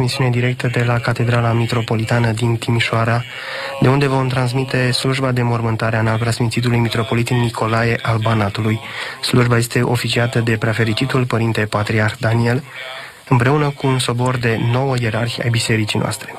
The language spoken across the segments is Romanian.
transmisiune directă de la Catedrala Mitropolitană din Timișoara, de unde vom transmite slujba de mormântare a preasfințitului mitropolit Nicolae al Banatului. Slujba este oficiată de prefericitul Părinte Patriarh Daniel, împreună cu un sobor de nouă ierarhi ai bisericii noastre.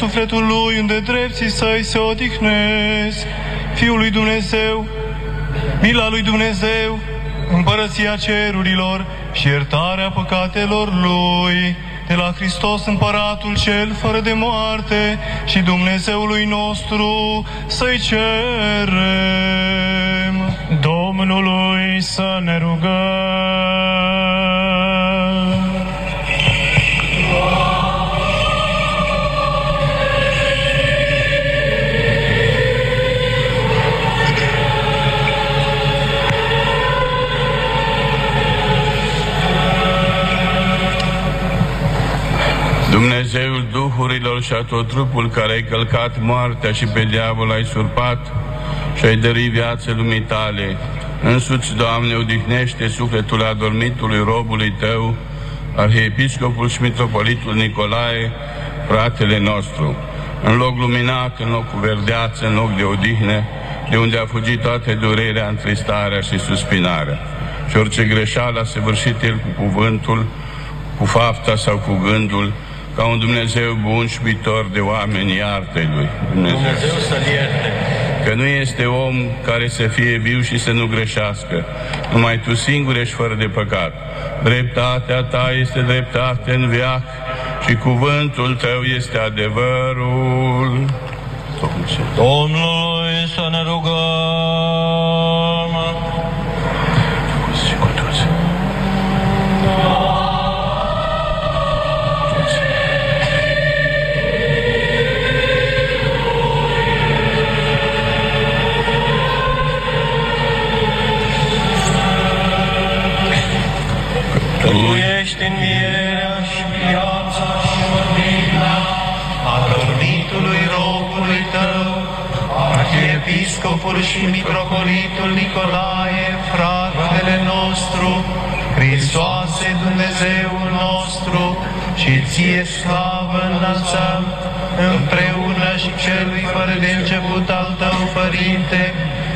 Sufletul lui unde drepții săi se odihnesc, Fiul lui Dumnezeu, mila lui Dumnezeu, împărăția cerurilor și iertarea păcatelor lui, de la Hristos împăratul cel fără de moarte și Dumnezeului nostru să-i cerem. Domnului să ne rugăm. Dumnezeul duhurilor și a tot trupul care ai călcat moartea și pe diavol ai surpat și ai dăruit viață lumii tale, însuți, Doamne, odihnește sufletul adormitului robului Tău, Arhiepiscopul și Mitropolitul Nicolae, fratele nostru, în loc luminat, în loc cu verdeață, în loc de odihnă, de unde a fugit toată durerea, întristarea și suspinarea. Și orice greșeală a săvârșit el cu cuvântul, cu fapta sau cu gândul, ca un Dumnezeu bun și iubitor de oameni, iartă lui. Dumnezeu. Dumnezeu să-l ierte. Că nu este om care să fie viu și să nu greșească. Numai tu singur ești fără de păcat. Dreptatea ta este dreptate în viac și cuvântul tău este adevărul. Domnului să ne rugăm. Tu ești învierea și viața și mântuirea adormitului robului tău, arhiepiscopul și mitropolitul Nicolae, fratele nostru, Hristoase Dumnezeul nostru, și ție slavă înălțăm, împreună și celui fără de început al tău, Părinte,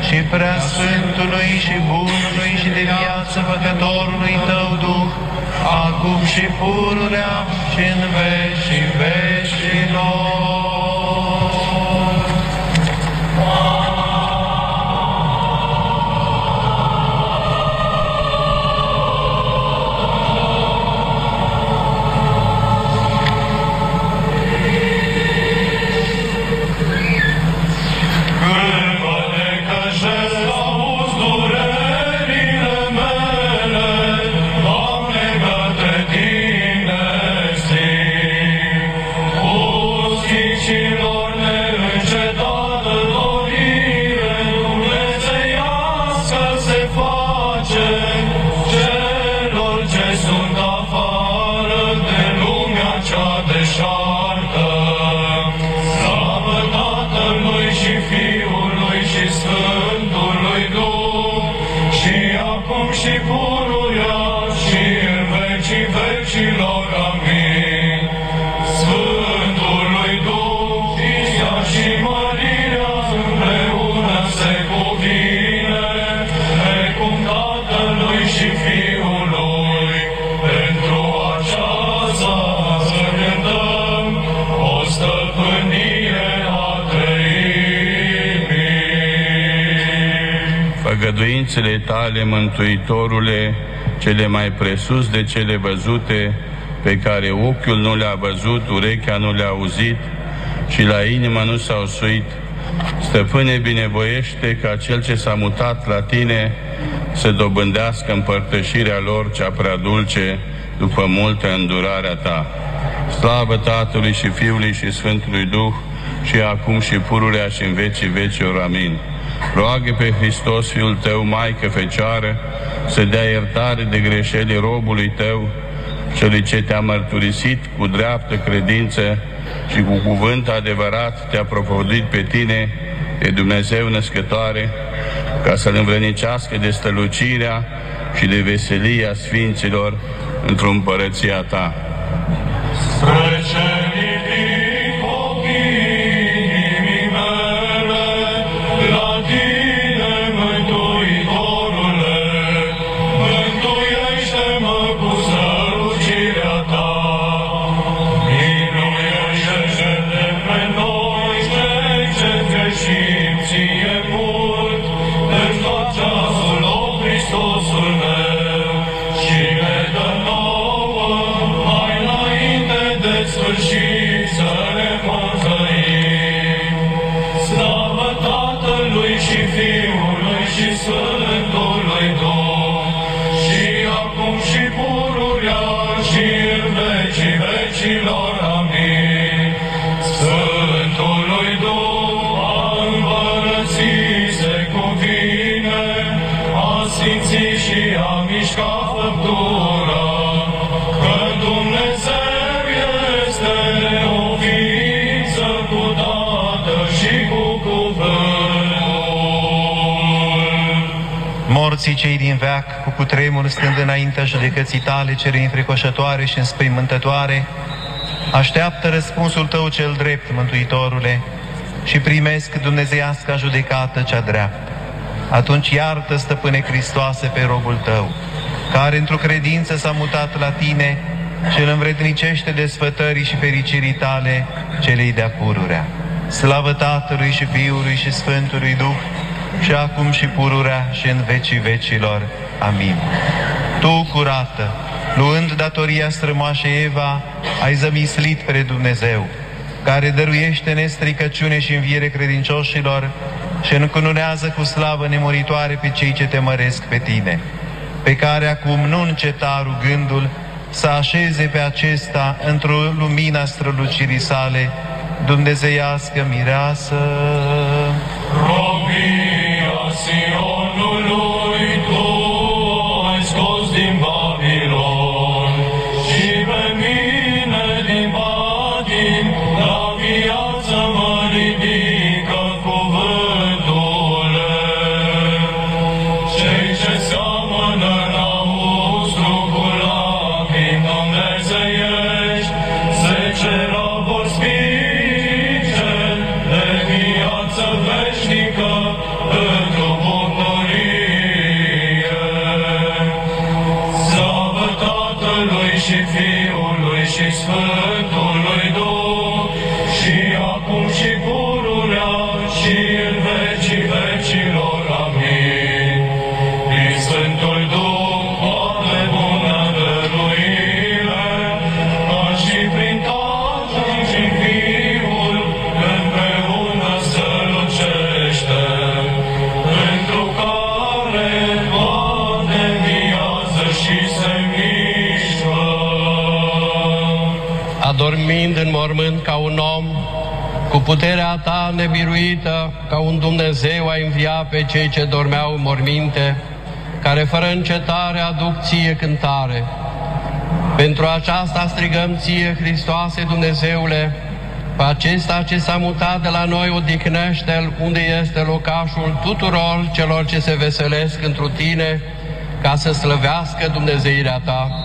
și prea Sfântului și Bunului și de viață Făcătorului tău Duh, acum și pururea și în vecii vecilor. Făgăduințele tale, Mântuitorule, cele mai presus de cele văzute, pe care ochiul nu le-a văzut, urechea nu le-a auzit și la inimă nu s-au suit, Stăpâne, binevoiește ca cel ce s-a mutat la tine să dobândească împărtășirea lor cea prea dulce după multă îndurarea ta. Slavă Tatălui și Fiului și Sfântului Duh și acum și pururea și în vecii vecilor. Amin. Roagă pe Hristos, Fiul Tău, Maică Fecioară, să dea iertare de greșeli robului Tău, celui ce te-a mărturisit cu dreaptă credință și cu cuvânt adevărat te-a propovăduit pe tine, de Dumnezeu născătoare, ca să-L învrănicească de stălucirea și de veselia Sfinților într-o împărăția Ta. Morții cei din veac, cu cutremur stând înaintea judecății tale, cele înfricoșătoare și înspăimântătoare, așteaptă răspunsul tău cel drept, Mântuitorule, și primesc dumnezeiasca judecată cea dreaptă. Atunci iartă, Stăpâne Hristoase, pe robul tău, care într-o credință s-a mutat la tine și îl învrednicește desfătării și fericirii tale celei de-a pururea. Slavă Tatălui și Fiului și Sfântului Duh, și acum și pururea și în vecii vecilor. Amin. Tu, curată, luând datoria strămoașei Eva, ai zămislit pre Dumnezeu, care dăruiește nestricăciune și înviere credincioșilor și încununează cu slavă nemuritoare pe cei ce te măresc pe tine, pe care acum nu înceta rugându-l să așeze pe acesta într-o lumina strălucirii sale, dumnezeiască mireasă. Robia Zion, puterea ta nebiruită, ca un Dumnezeu a înviat pe cei ce dormeau în morminte, care fără încetare aduc ție cântare. Pentru aceasta strigăm ție, Hristoase Dumnezeule, pe acesta ce s-a mutat de la noi, odihnește-l unde este locașul tuturor celor ce se veselesc întru tine, ca să slăvească Dumnezeirea ta.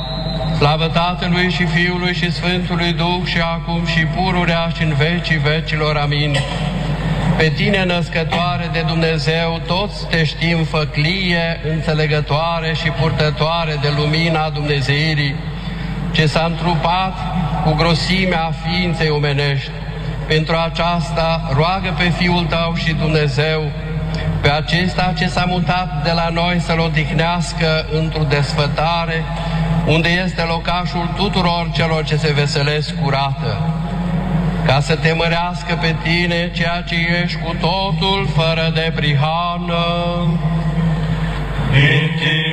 Slavă Tatălui și Fiului și Sfântului Duh și acum și pururea și în vecii vecilor. Amin. Pe tine, născătoare de Dumnezeu, toți te știm făclie, înțelegătoare și purtătoare de lumina Dumnezeirii, ce s-a întrupat cu grosimea ființei omenești. Pentru aceasta, roagă pe Fiul tău și Dumnezeu, pe acesta ce s-a mutat de la noi să-l odihnească într-o desfătare, unde este locașul tuturor celor ce se veselesc curată. ca să te mărească pe tine ceea ce ești cu totul fără de prihană. Din tinerețile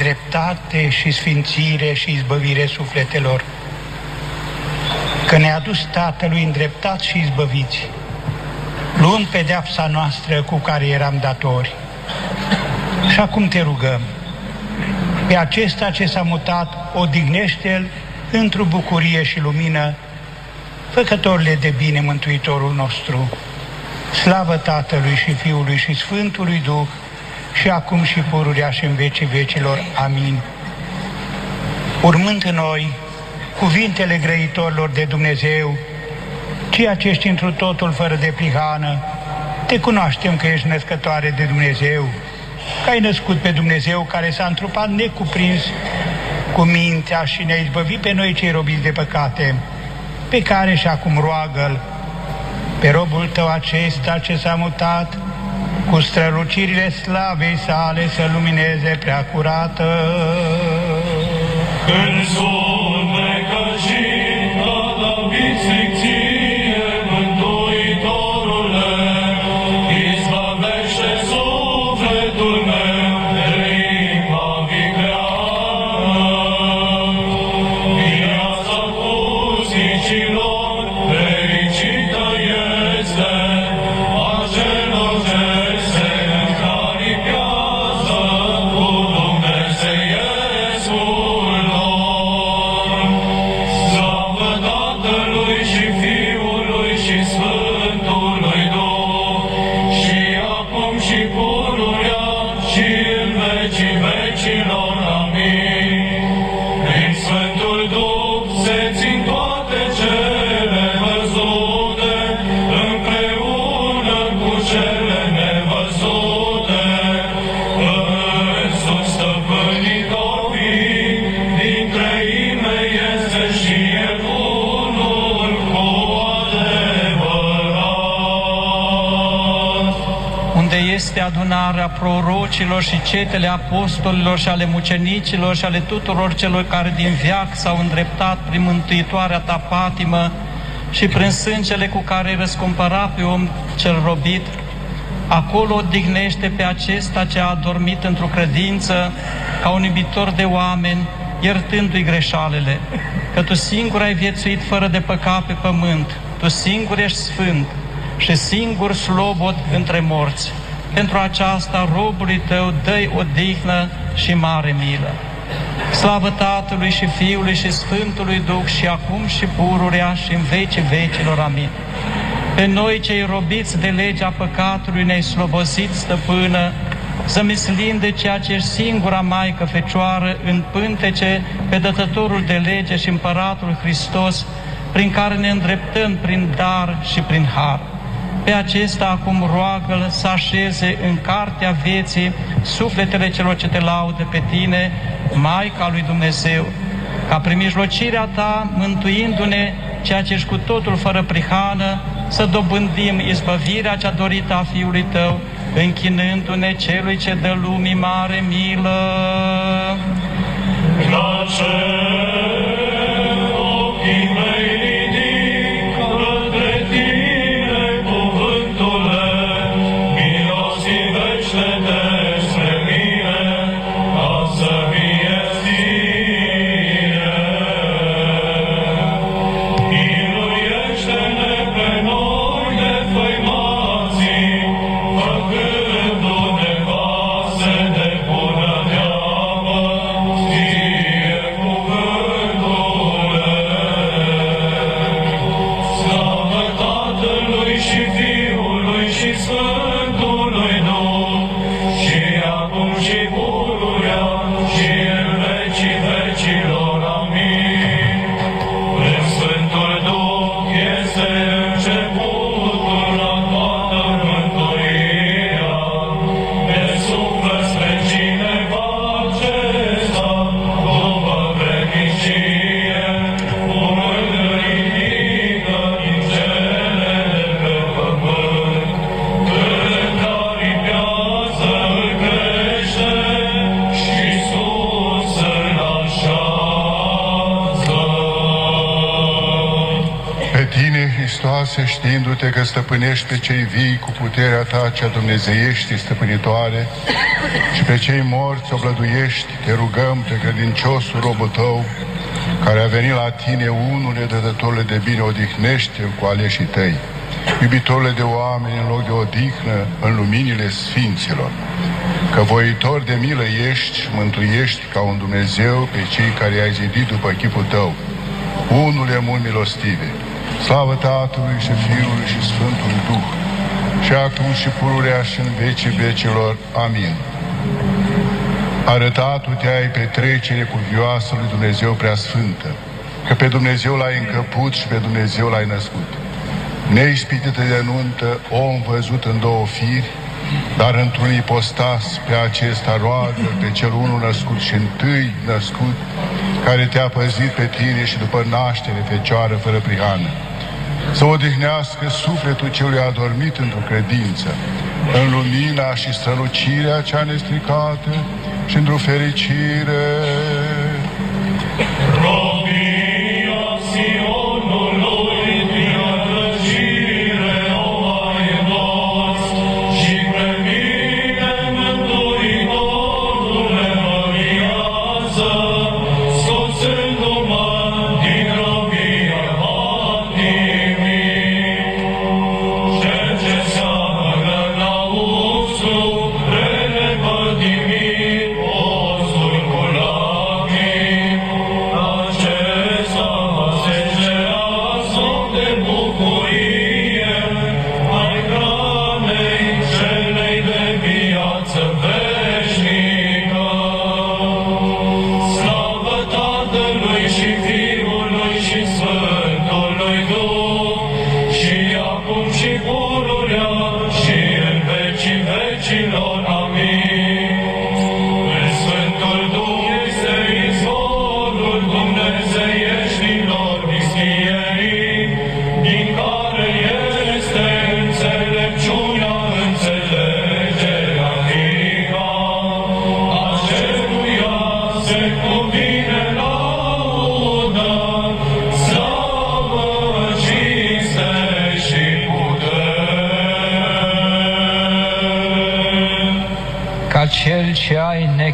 dreptate și sfințire și izbăvire sufletelor, că ne-a dus Tatălui îndreptat și izbăviți, luând pedeapsa noastră cu care eram datori. Și acum te rugăm, pe acesta ce s-a mutat, odihnește-l într-o bucurie și lumină, făcătorile de bine Mântuitorul nostru. Slavă Tatălui și Fiului și Sfântului Duh, și acum și pururea și în vecii vecilor. Amin. Urmând în noi cuvintele grăitorilor de Dumnezeu, ceea ce ești întru totul fără de prihană, te cunoaștem că ești născătoare de Dumnezeu, că ai născut pe Dumnezeu care s-a întrupat necuprins cu mintea și ne-a izbăvit pe noi cei robiți de păcate, pe care și acum roagă-L pe robul tău acesta ce s-a mutat, cu strălucirile slavei sale să lumineze prea curată. Când sunecă și adăbiți ție, prorocilor și cetele apostolilor și ale mucenicilor și ale tuturor celor care din viac s-au îndreptat prin mântuitoarea ta patimă și prin sângele cu care ai răscumpărat pe om cel robit, acolo odihnește pe acesta ce a adormit într-o credință ca un iubitor de oameni, iertându-i greșalele, că Tu singur ai viețuit fără de păcat pe pământ, Tu singur ești sfânt și singur slobod între morți. Pentru aceasta robului Tău dă-i odihnă și mare milă. Slavă Tatălui și Fiului și Sfântului Duh și acum și pururea și în vecii vecilor. Amin. Pe noi cei robiți de legea păcatului ne-ai slobosit, stăpână, să mislim de ceea ce ești singura Maică Fecioară în pântece pe dătătorul de lege și împăratul Hristos, prin care ne îndreptăm prin dar și prin har. Pe acesta acum roagă să așeze în cartea vieții sufletele celor ce te laudă pe tine, Maica lui Dumnezeu, ca prin mijlocirea ta, mântuindu-ne, ceea ce ești cu totul fără prihană, să dobândim izbăvirea cea dorită a Fiului Tău, închinându-ne Celui ce dă lumii mare milă. La cer știindu-te că stăpânești pe cei vii cu puterea ta cea dumnezeiești stăpânitoare și pe cei morți oblăduiești, te rugăm pe credinciosul robul tău, care a venit la tine, unule dădătorule de bine, odihnește cu aleșii tăi, iubitorule de oameni în loc de odihnă în luminile sfinților, că voitor de milă ești și mântuiești ca un Dumnezeu pe cei care ai zidit după chipul tău, unule mult milostive, slavă Tatălui și Fiului și Sfântului Duh, și acum și pururea și în vecii vecilor. Amin. Arătatul te-ai petrecere cuvioasă lui Dumnezeu Preasfântă, că pe Dumnezeu l-ai încăput și pe Dumnezeu l-ai născut. Neispitită de nuntă, om văzut în două firi, dar într-un ipostas pe acesta roagă pe cel unul născut și întâi născut, care te-a păzit pe tine și după naștere fecioară fără prihană. Să odihnească sufletul celui adormit într-o credință, în lumina și strălucirea cea nestricată și într-o fericire.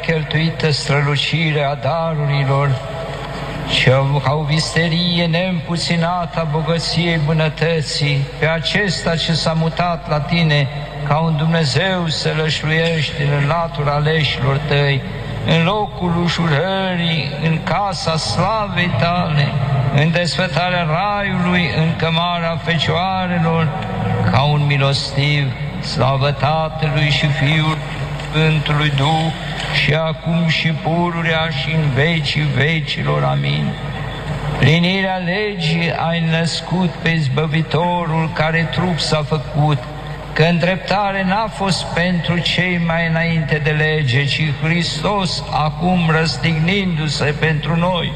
Necheltuită strălucire a darurilor, și ca o visterie neîmpuținată a bogăției bunătății, pe acesta ce s-a mutat la tine, ca un Dumnezeu să lășluiești în latura aleșilor tăi, în locul ușurării, în casa slavei tale, în desfătarea raiului, în cămara fecioarelor, ca un milostiv, slavă Tatălui și Fiul Sfântului Duh, și acum și pururea și în vecii vecilor. Amin. Plinirea legii ai născut pe izbăvitorul care trup s-a făcut, că îndreptare n-a fost pentru cei mai înainte de lege, ci Hristos, acum răstignindu-se pentru noi,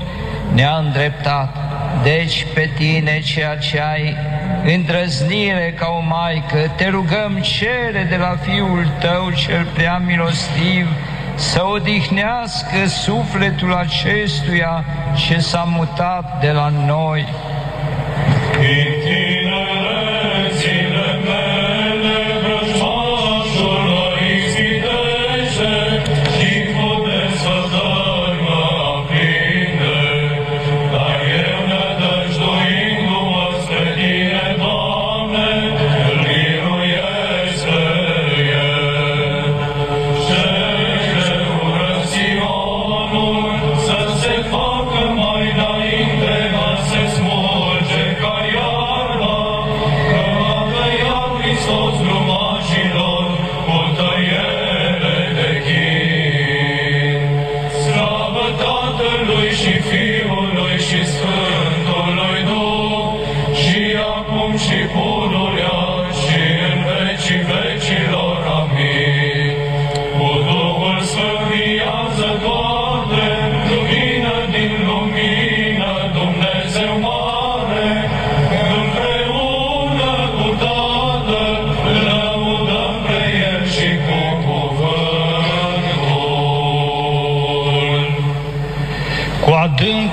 ne-a îndreptat. Deci pe tine ceea ce ai îndrăznire ca o maică, te rugăm cere de la Fiul tău cel prea milostiv, să odihnească sufletul acestuia ce s-a mutat de la noi. Din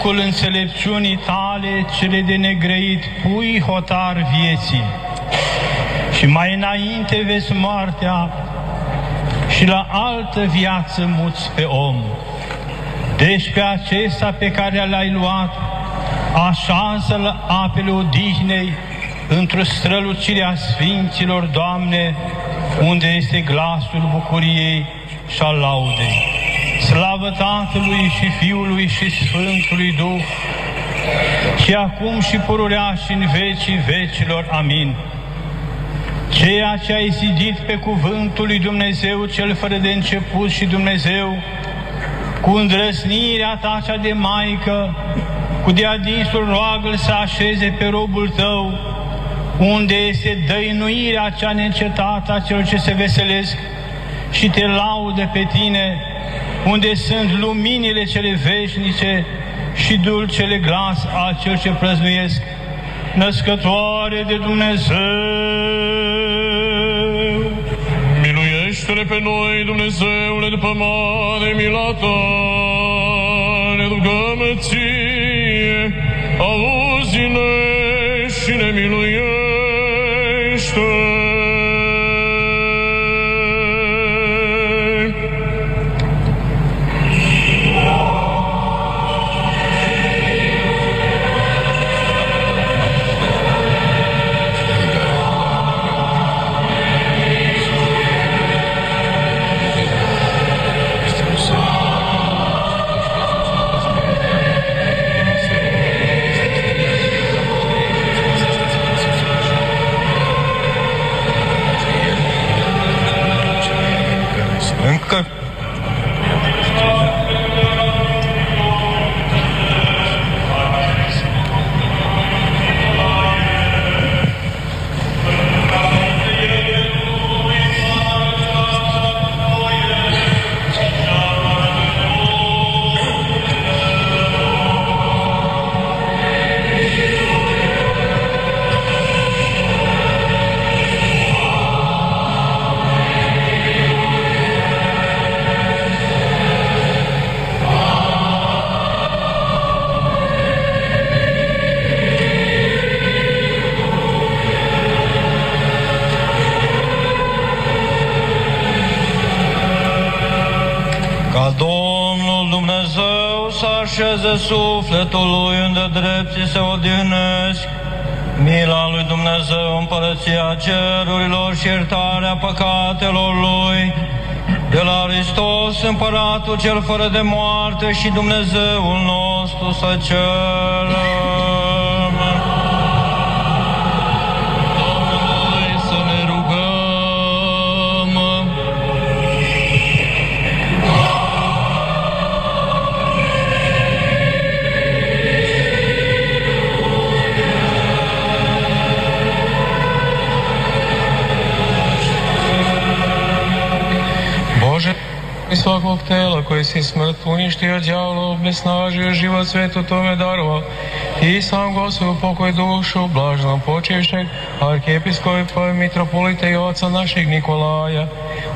adâncul înțelepciunii tale, cele de negrăit, pui hotar vieții. Și mai înainte vezi moartea și la altă viață muți pe om. Deci pe acesta pe care l-ai luat, așează-l apele odihnei într-o strălucire a Sfinților, Doamne, unde este glasul bucuriei și al laudei. Slavă Tatălui și Fiului și Sfântului Duh, și acum și pururea și în vecii vecilor. Amin. Ceea ce ai zidit pe cuvântul lui Dumnezeu, cel fără de început și Dumnezeu, cu îndrăsnirea ta cea de maică, cu deadinsul roagă să așeze pe robul tău, unde este dăinuirea cea neîncetată a celor ce se veselesc și te laudă pe tine, unde sunt luminile cele veșnice și dulcele glas al cel ce prăznuiesc, născătoare de Dumnezeu. Miluiește-ne pe noi, Dumnezeule, după mare mila ta, ne rugăm ție, auzi-ne și ne miluiește. Așeze sufletul lui unde drepții se odihnesc, mila lui Dumnezeu, împărăția cerurilor și iertarea păcatelor lui, de la Hristos, împăratul cel fără de moarte și Dumnezeul nostru să cerem. I svakog tela koje si smrt uništio djavolo, obnesnažio život svetu tome darovao, i sam Gospodu pokoj dušu blažnom počivšeg arkijepiskopa mitropolita i oca našeg Nikolaja,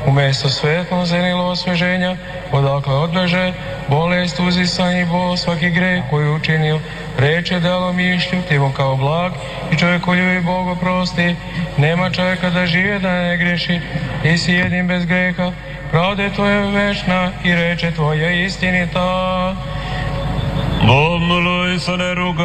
umjesto svetlom zenilo osveženja, odakle odbeže bolest, uzisanje i bol, svaki greh koji učinio, reče delo mišlju, ti mu kao blag i čovjek koji ljubi Boga prosti, nema čovjeka da žive da ne greši, ti si jedin bez greha, pravda je tvoja večna i reče tvoja istinita. Domnului să ne rugăm.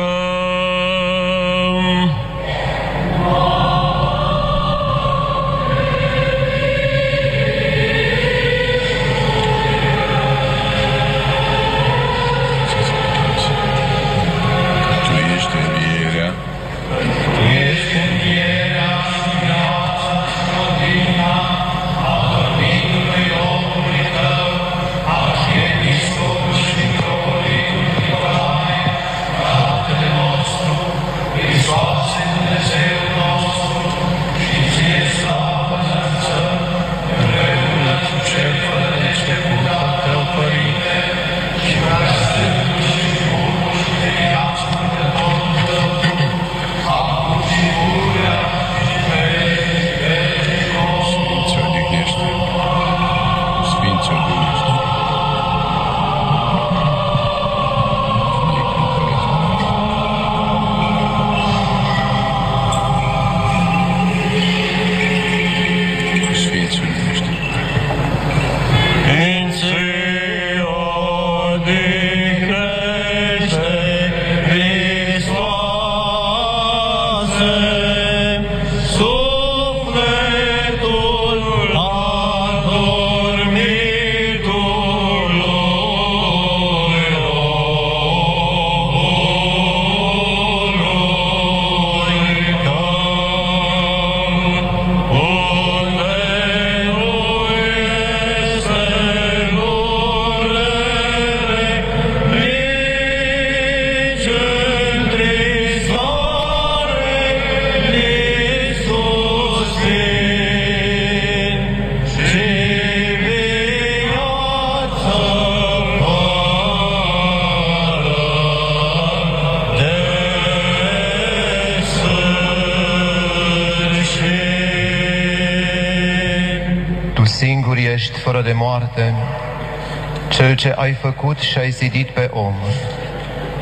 Cel ce ai făcut și ai zidit pe om,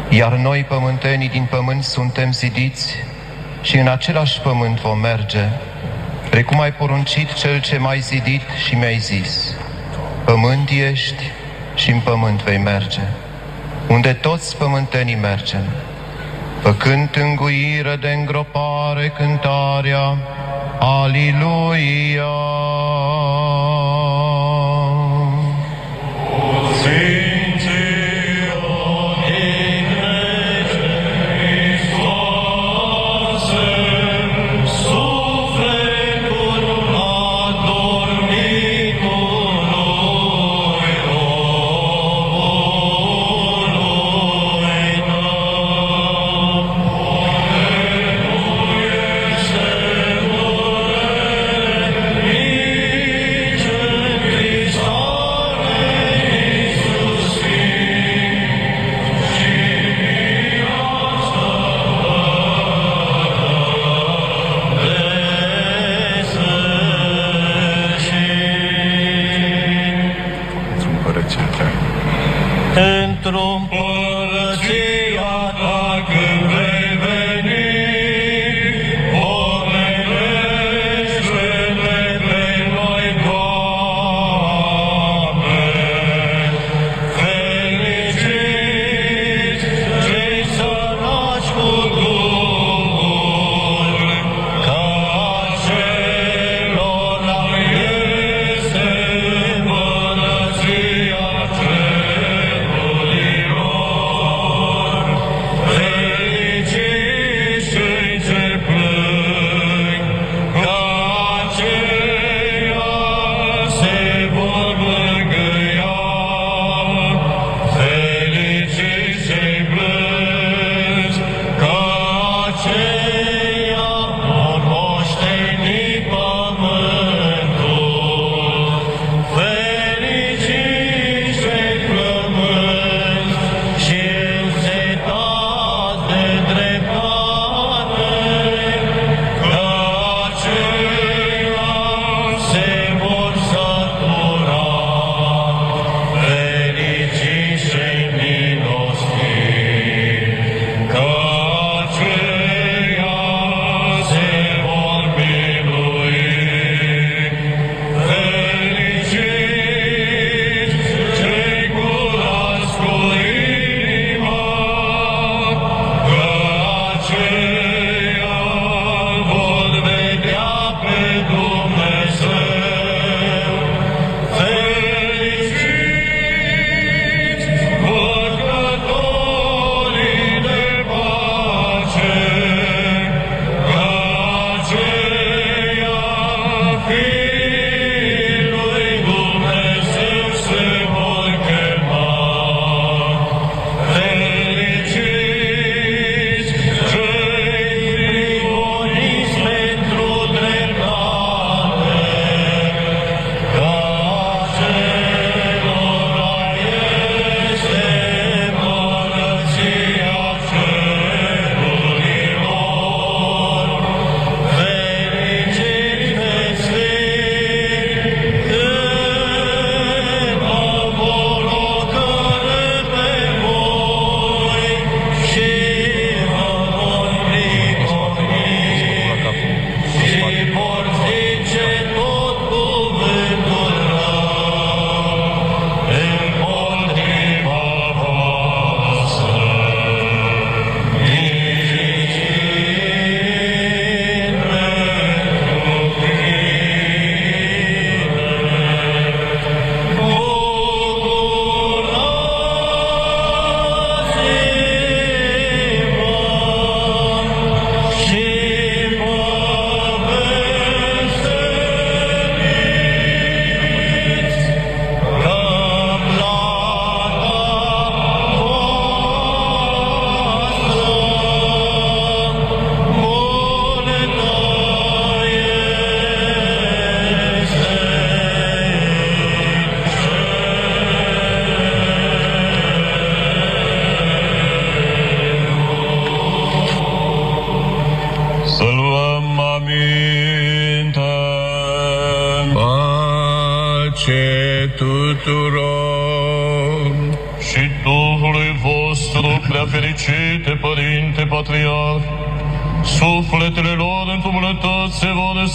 iar noi, pământenii din pământ, suntem zidiți și în același pământ vom merge, precum ai poruncit Cel ce m-ai zidit și mi-ai zis, pământ ești și în pământ vei merge, unde toți pământenii mergem, făcând înguire de îngropare cântarea, Aliluia!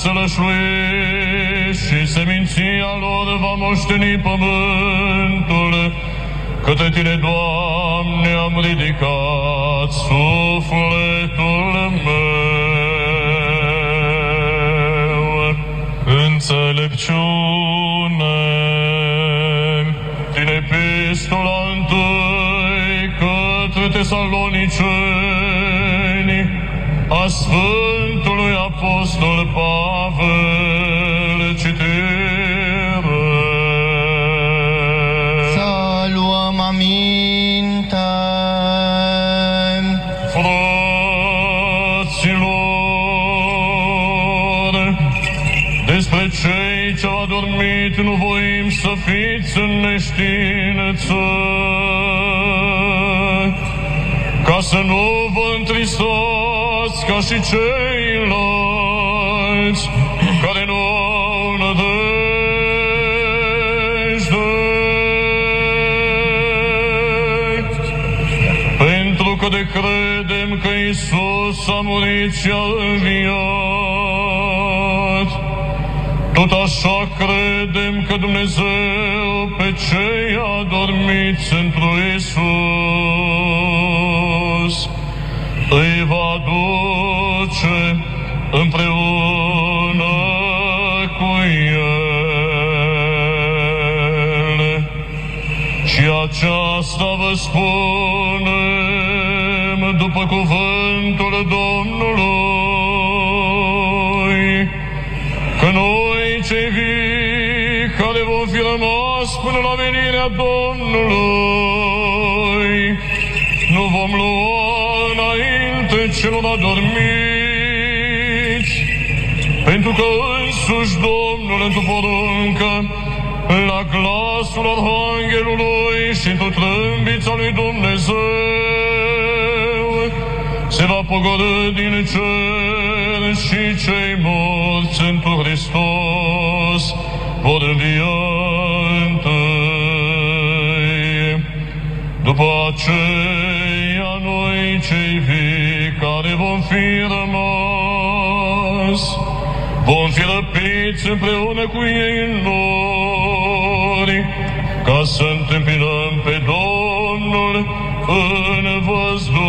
Sălășlui și seminția lor va moșteni pământul. Ca și ceilalți care nu au nădejde. Pentru că de credem că Isus a murit și a înviat, tot așa credem că Dumnezeu pe cei adormiți într Isus îi va duce împreună cu El. Și aceasta vă spunem după cuvântul Domnului, că noi cei vii care vom fi rămas până la venirea Domnului, nu vom lua înainte celor adormiți, pentru că însuși Domnul într-o poruncă, la glasul Arhanghelului și într-o trâmbița lui Dumnezeu, se va pogorâ din cer și cei morți într Hristos vor învia întâi. După aceea noi cei vii care vom fi rămas, vom fi răpiți împreună cu ei în nori, ca să întâmpinăm pe Domnul în văzduh.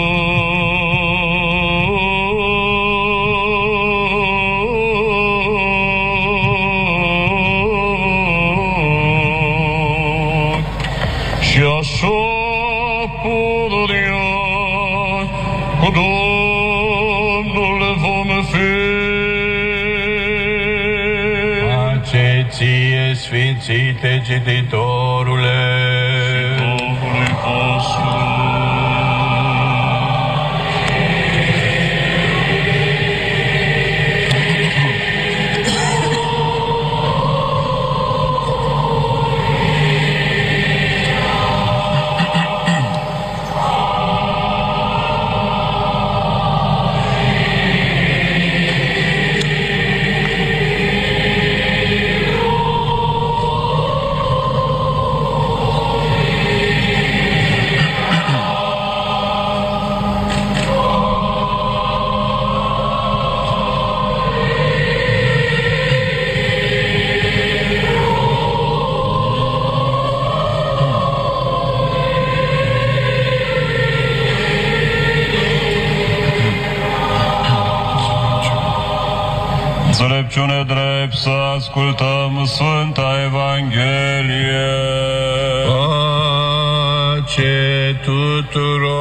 Ti di to ascultăm Sfânta Evanghelie. pace tuturor.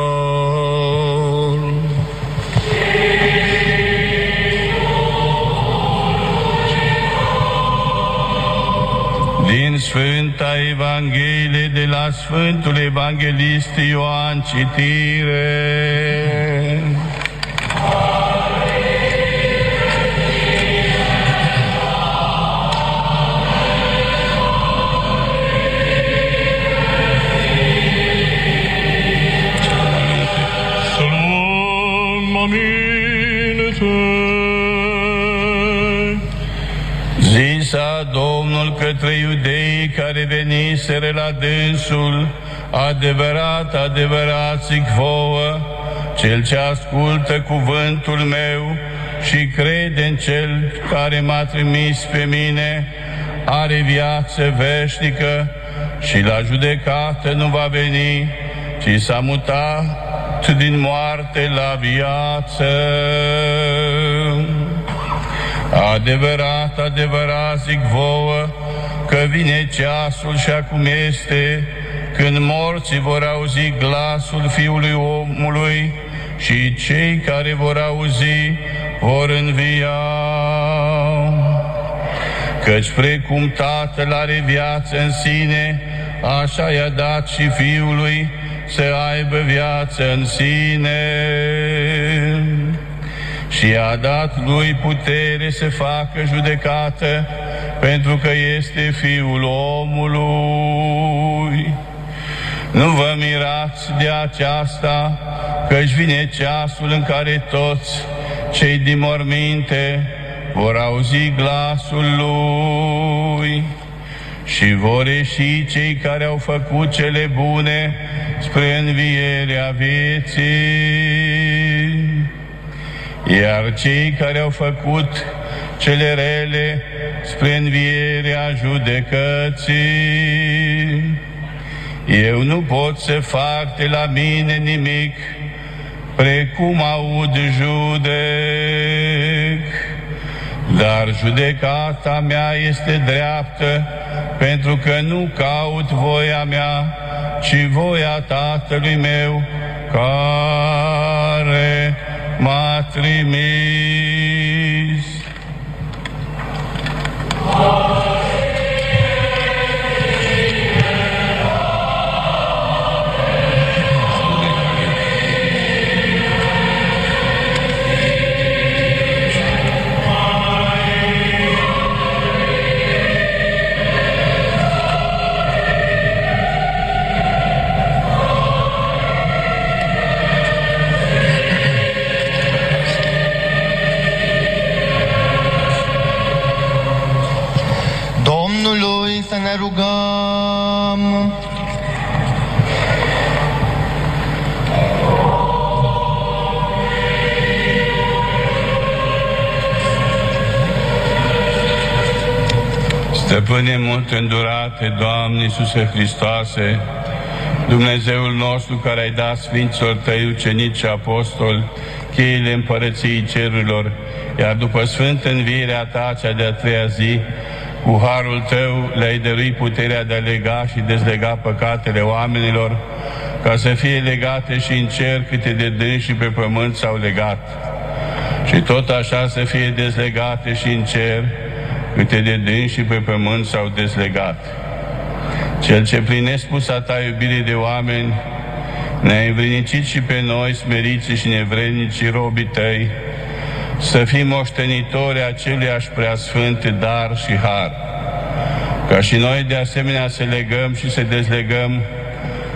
Din Sfânta Evanghelie de la Sfântul Evanghelist Ioan citire. Zisa Domnul către iudeii care veniseră la dânsul, adevărat, adevărat zic vouă, cel ce ascultă cuvântul meu și crede în cel care m-a trimis pe mine, are viață veșnică și la judecată nu va veni, ci s-a mutat din moarte la viață. Adevărat, adevărat zic vouă, că vine ceasul și acum este, când morții vor auzi glasul Fiului omului și cei care vor auzi vor învia. Căci precum Tatăl are viață în sine, așa i-a dat și Fiului să aibă viață în sine. Și a dat lui putere să facă judecată, pentru că este Fiul omului. Nu vă mirați de aceasta, căci vine ceasul în care toți cei din morminte vor auzi glasul lui și vor ieși cei care au făcut cele bune spre învierea vieții, iar cei care au făcut cele rele spre învierea judecății. Eu nu pot să fac de la mine nimic, precum aud judec, dar judecata mea este dreaptă, pentru că nu caut voia mea, ci voia Tatălui meu, care m-a trimis. Domnului ne rugăm. Stăpâne mult îndurate, Doamne Iisuse Hristoase, Dumnezeul nostru care ai dat Sfinților Tăi ucenici și apostoli cheile împărăției cerurilor, iar după sfântă învierea Ta cea de-a treia zi, cu harul Tău le-ai dăruit puterea de a lega și dezlega păcatele oamenilor, ca să fie legate și în cer câte de dânsi și pe pământ s-au legat. Și tot așa să fie dezlegate și în cer, câte de dânsi și pe pământ s-au dezlegat. Cel ce prin nespusa ta iubire de oameni ne-a învrinicit și pe noi, smeriți și nevrednici robii tăi, să fim moștenitori aceluiași preasfânt dar și har, ca și noi de asemenea să legăm și să dezlegăm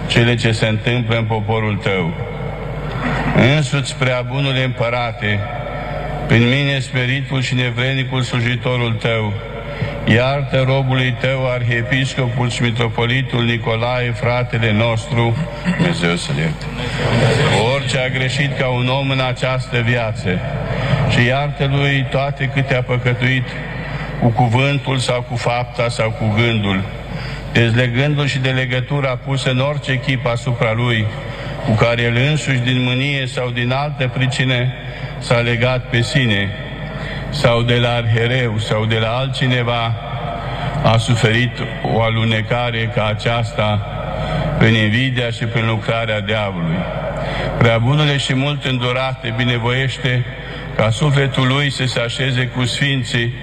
cele ce se întâmplă în poporul tău. Însuți prea bunul împărate, prin mine speritul și nevrednicul slujitorul tău, iartă robului tău, arhiepiscopul și mitropolitul Nicolae, fratele nostru, Dumnezeu să-l ierte. Orice a greșit ca un om în această viață și iartă lui toate câte a păcătuit cu cuvântul sau cu fapta sau cu gândul, dezlegându-l și de legătura pusă în orice chip asupra lui, cu care el însuși din mânie sau din altă pricine s-a legat pe sine, sau de la arhereu sau de la altcineva a suferit o alunecare ca aceasta prin invidia și prin lucrarea diavolului. Prea bunule și mult îndurate binevoiește ca sufletul lui să se așeze cu sfinții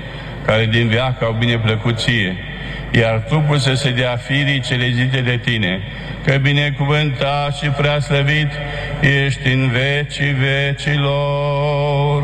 care din viață au bine plăcuție, iar trupul să se dea firii cele zite de tine, că binecuvântat și prea slăvit ești în vecii vecilor.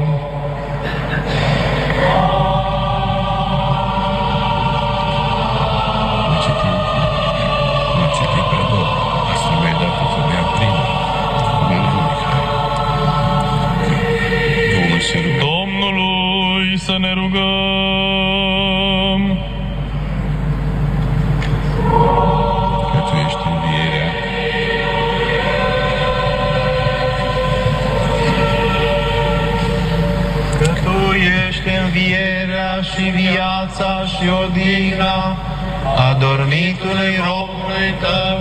Viața și odihna adormitului robului tău,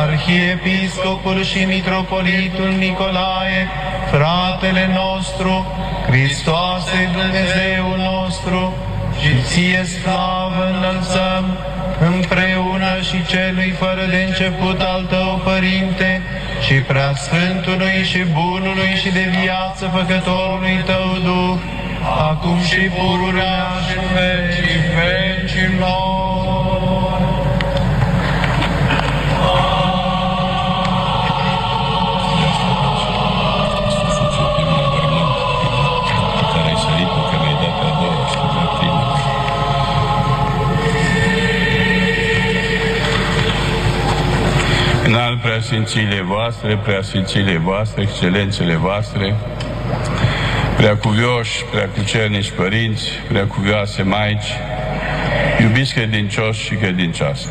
Arhiepiscopul și Mitropolitul Nicolae, fratele nostru, Hristoase Dumnezeu nostru, și ție slavă înălțăm, împreună și celui fără de început al tău, Părinte, și prea Sfântului și Bunului și de viață Făcătorului tău Duh, acum și pururea și în vecii vecilor. care ai sărit-o, că mi-ai dat a doua și pe prima. Înalt preasfințiile voastre, preasfințiile voastre, excelențele voastre, preacuvioși, preacucernici părinți, preacuvioase maici, iubiți credincioși și credincioase.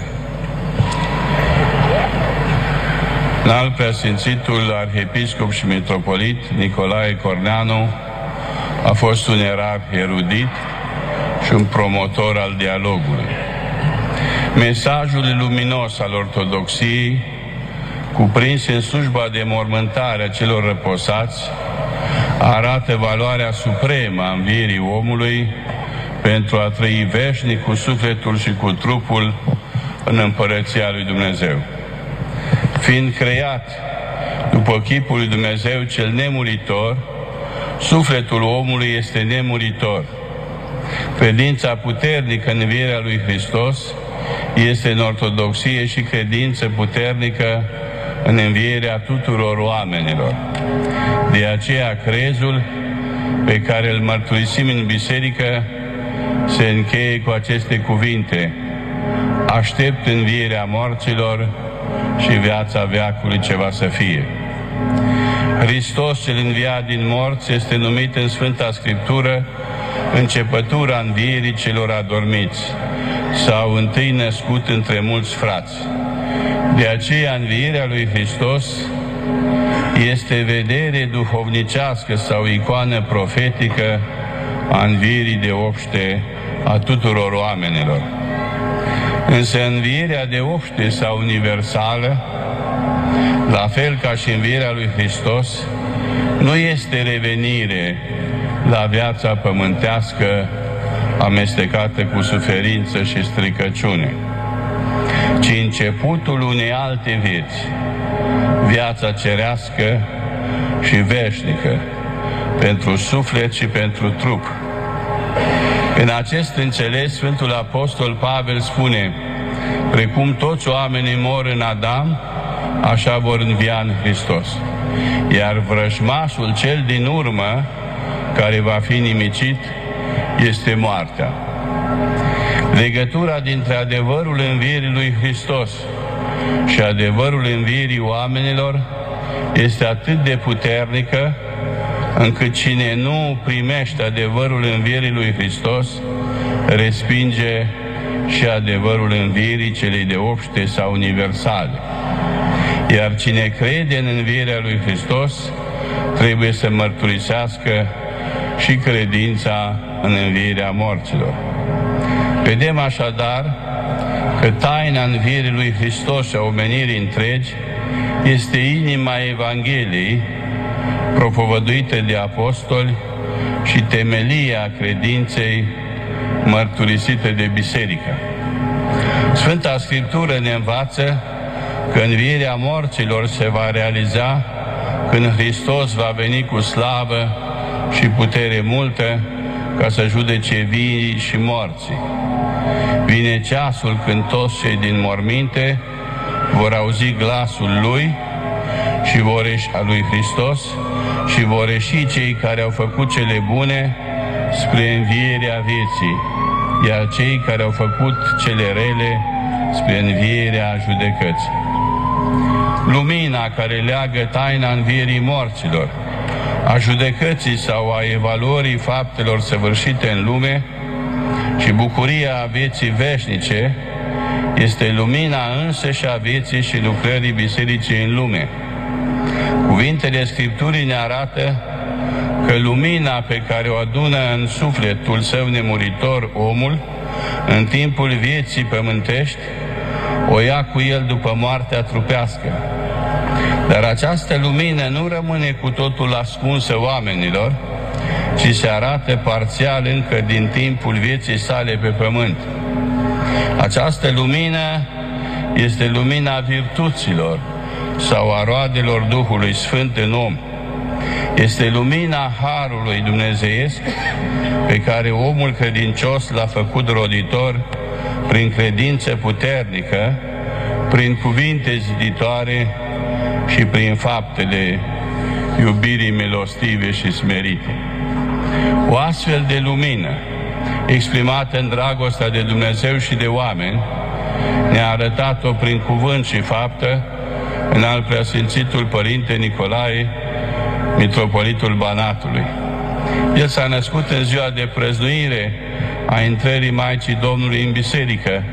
Înalt preasfințitul arhiepiscop și metropolit Nicolae Corneanu a fost un erar erudit și un promotor al dialogului. Mesajul luminos al ortodoxiei, cuprins în slujba de mormântare a celor răposați, arată valoarea supremă a învierii omului pentru a trăi veșnic cu sufletul și cu trupul în împărăția lui Dumnezeu. Fiind creat după chipul lui Dumnezeu cel nemuritor, sufletul omului este nemuritor. Credința puternică în învierea lui Hristos este în ortodoxie și credință puternică în învierea tuturor oamenilor. De aceea crezul pe care îl mărturisim în biserică se încheie cu aceste cuvinte. Aștept învierea morților și viața veacului ce va să fie. Hristos cel înviat din morți este numit în Sfânta Scriptură începătura învierii celor adormiți sau întâi născut între mulți frați. De aceea învierea lui Hristos este vedere duhovnicească sau icoană profetică a învierii de obște a tuturor oamenilor. Însă învierea de obște sau universală, la fel ca și învierea lui Hristos, nu este revenire la viața pământească amestecată cu suferință și stricăciune, ci începutul unei alte vieți, viața cerească și veșnică, pentru suflet și pentru trup. În acest înțeles, Sfântul Apostol Pavel spune, precum toți oamenii mor în Adam, așa vor învia în Hristos. Iar vrăjmașul cel din urmă, care va fi nimicit, este moartea. Legătura dintre adevărul învierii lui Hristos și adevărul învierii oamenilor este atât de puternică încât cine nu primește adevărul învierii lui Hristos respinge și adevărul învierii celei de obște sau universale. Iar cine crede în învierea lui Hristos trebuie să mărturisească și credința în învierea morților. Vedem așadar că taina învierii lui Hristos și a omenirii întregi este inima Evangheliei propovăduite de apostoli și temelia credinței mărturisite de biserică. Sfânta Scriptură ne învață că învierea morților se va realiza când Hristos va veni cu slavă și putere multă ca să judece vii și morții. Vine ceasul când toți cei din morminte vor auzi glasul Lui și vor ieși a Lui Hristos și vor ieși cei care au făcut cele bune spre învierea vieții, iar cei care au făcut cele rele spre învierea judecății. Lumina care leagă taina învierii morților, a judecății sau a evaluării faptelor săvârșite în lume și bucuria vieții veșnice este lumina însă și a vieții și lucrării bisericii în lume. Cuvintele Scripturii ne arată că lumina pe care o adună în sufletul său nemuritor omul, în timpul vieții pământești, o ia cu el după moartea trupească. Dar această lumină nu rămâne cu totul ascunsă oamenilor, ci se arată parțial încă din timpul vieții sale pe pământ. Această lumină este lumina virtuților sau a roadelor Duhului Sfânt în om. Este lumina Harului Dumnezeiesc pe care omul credincios l-a făcut roditor prin credință puternică, prin cuvinte ziditoare și prin faptele iubirii milostive și smerite. O astfel de lumină, exprimată în dragostea de Dumnezeu și de oameni, ne-a arătat-o prin cuvânt și faptă în al preasfințitul Părinte Nicolae, Mitropolitul Banatului. El s-a născut în ziua de prăznuire a intrării Maicii Domnului în biserică,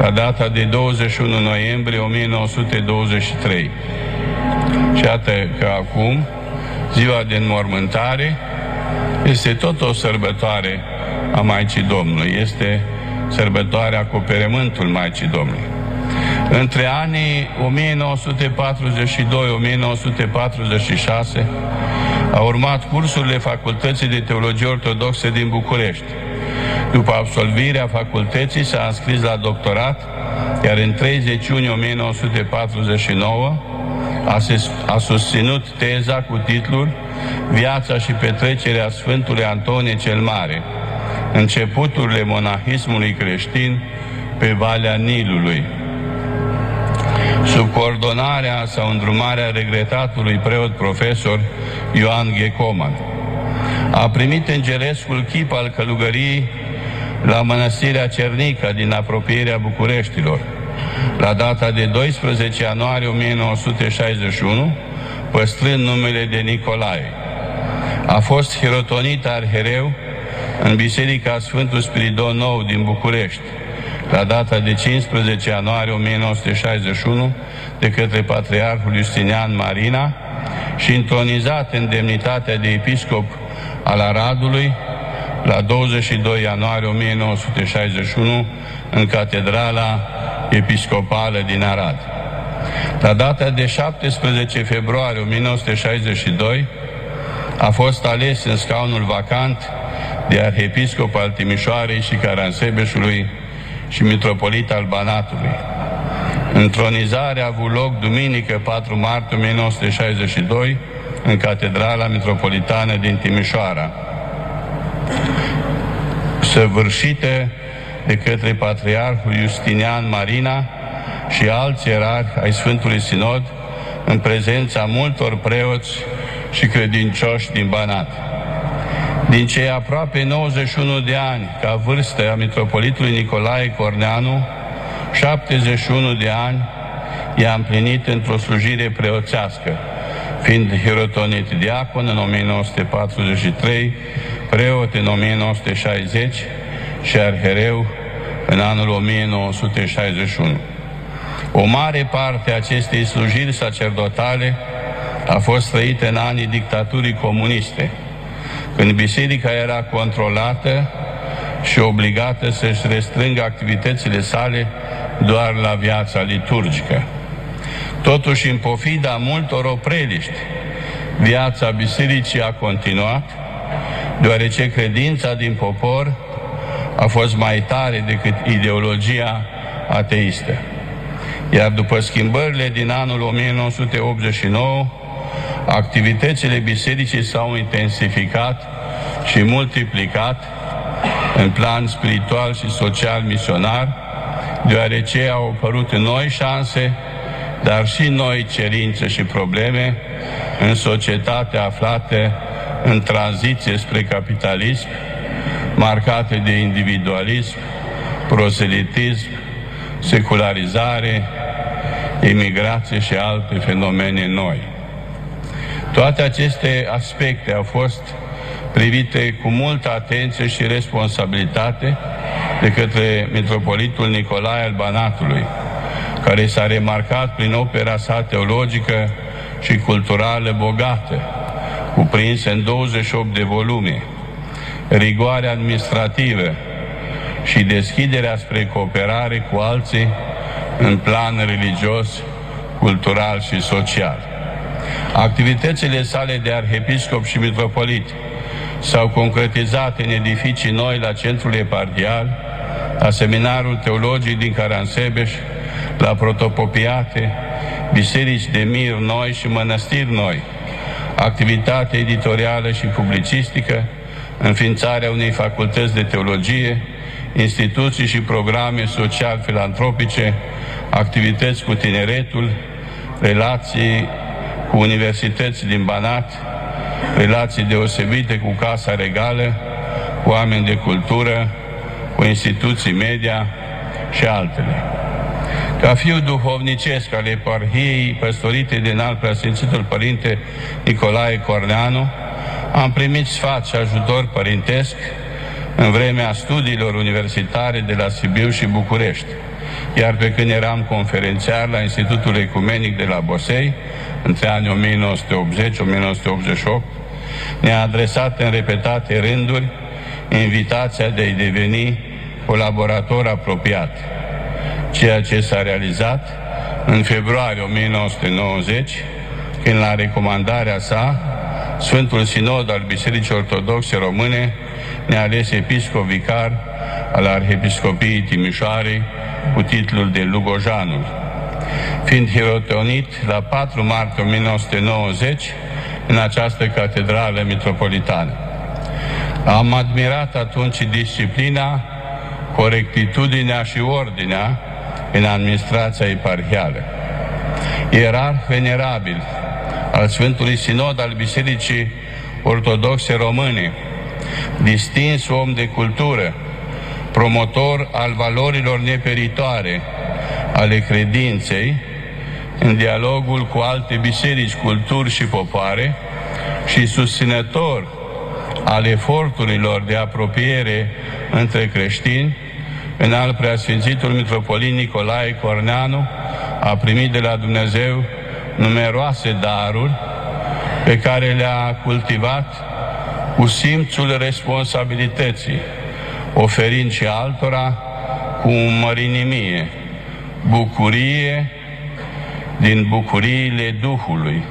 la data de 21 noiembrie 1923. Și iată că acum, ziua de înmormântare, este tot o sărbătoare a Maicii Domnului. Este sărbătoarea acoperământul Maicii Domnului. Între anii 1942-1946 a urmat cursurile Facultății de Teologie Ortodoxe din București. După absolvirea facultății s-a înscris la doctorat, iar în 30 iunie 1949 a, a susținut teza cu titlul Viața și petrecerea Sfântului Antonie cel Mare, începuturile monahismului creștin pe Valea Nilului. Sub coordonarea sau îndrumarea regretatului preot profesor Ioan Ghecoman. A primit îngerescul chip al călugăriei la mănăstirea Cernica din apropierea Bucureștilor, la data de 12 ianuarie 1961, păstrând numele de Nicolae. A fost hirotonit arhereu în Biserica Sfântul Spiridon Nou din București, la data de 15 ianuarie 1961, de către Patriarhul Justinian Marina și intronizat în demnitatea de episcop al Aradului, la 22 ianuarie 1961, în Catedrala Episcopală din Arad. La data de 17 februarie 1962, a fost ales în scaunul vacant de arhiepiscop al Timișoarei și Caransebeșului și mitropolit al Banatului. Întronizarea a avut loc duminică 4 martie 1962 în Catedrala Metropolitană din Timișoara, săvârșită de către Patriarhul Justinian Marina și alți erari ai Sfântului Sinod în prezența multor preoți și credincioși din Banat. Din cei aproape 91 de ani ca vârstă a mitropolitului Nicolae Corneanu, 71 de ani i-a împlinit într-o slujire preoțească, fiind hirotonit diacon în 1943, preot în 1960 și arhereu în anul 1961. O mare parte a acestei slujiri sacerdotale a fost trăită în anii dictaturii comuniste, când biserica era controlată și obligată să-și restrângă activitățile sale doar la viața liturgică. Totuși, în pofida multor opreliști, viața bisericii a continuat, deoarece credința din popor a fost mai tare decât ideologia ateistă. Iar după schimbările din anul 1989, activitățile bisericii s-au intensificat și multiplicat în plan spiritual și social misionar, deoarece au apărut noi șanse, dar și noi cerințe și probleme în societatea aflată în tranziție spre capitalism, marcate de individualism, proselitism, secularizare, imigrație și alte fenomene noi. Toate aceste aspecte au fost privite cu multă atenție și responsabilitate de către Metropolitul Nicolae al Banatului, care s-a remarcat prin opera sa teologică și culturală bogată, cuprinse în 28 de volume, rigoarea administrativă și deschiderea spre cooperare cu alții în plan religios, cultural și social. Activitățile sale de arhiepiscop și mitropolit s-au concretizat în edificii noi la centrul eparhial, la seminarul teologic din Caransebeș, la protopopiate, biserici de mir noi și mănăstiri noi, activitate editorială și publicistică, înființarea unei facultăți de teologie, instituții și programe social-filantropice, activități cu tineretul, relații cu universități din Banat, relații deosebite cu Casa Regală, cu oameni de cultură, cu instituții media și altele. Ca fiu duhovnicesc al eparhiei păstorite de înalt preasfințitul Părinte Nicolae Corneanu, am primit sfat și ajutor părintesc în vremea studiilor universitare de la Sibiu și București, iar pe când eram conferențiar la Institutul Ecumenic de la Bosei, între anii 1980-1988, ne-a adresat în repetate rânduri invitația de a-i deveni colaborator apropiat, ceea ce s-a realizat în februarie 1990, când la recomandarea sa, Sfântul Sinod al Bisericii Ortodoxe Române ne-a ales episcop vicar al Arhiepiscopiei Timișoarei cu titlul de Lugojanul. Fiind hirotonit la 4 martie 1990 în această catedrală metropolitană. Am admirat atunci disciplina, corectitudinea și ordinea în administrația eparhială. Ierarh venerabil al Sfântului Sinod al Bisericii Ortodoxe Române, distins om de cultură, promotor al valorilor neperitoare ale credinței, în dialogul cu alte biserici, culturi și popoare și susținător al eforturilor de apropiere între creștini, în al preasfințitul Mitropolit Nicolae Corneanu a primit de la Dumnezeu numeroase daruri pe care le-a cultivat cu simțul responsabilității, oferind și altora cu mărinimie, bucurie din bucuriile Duhului,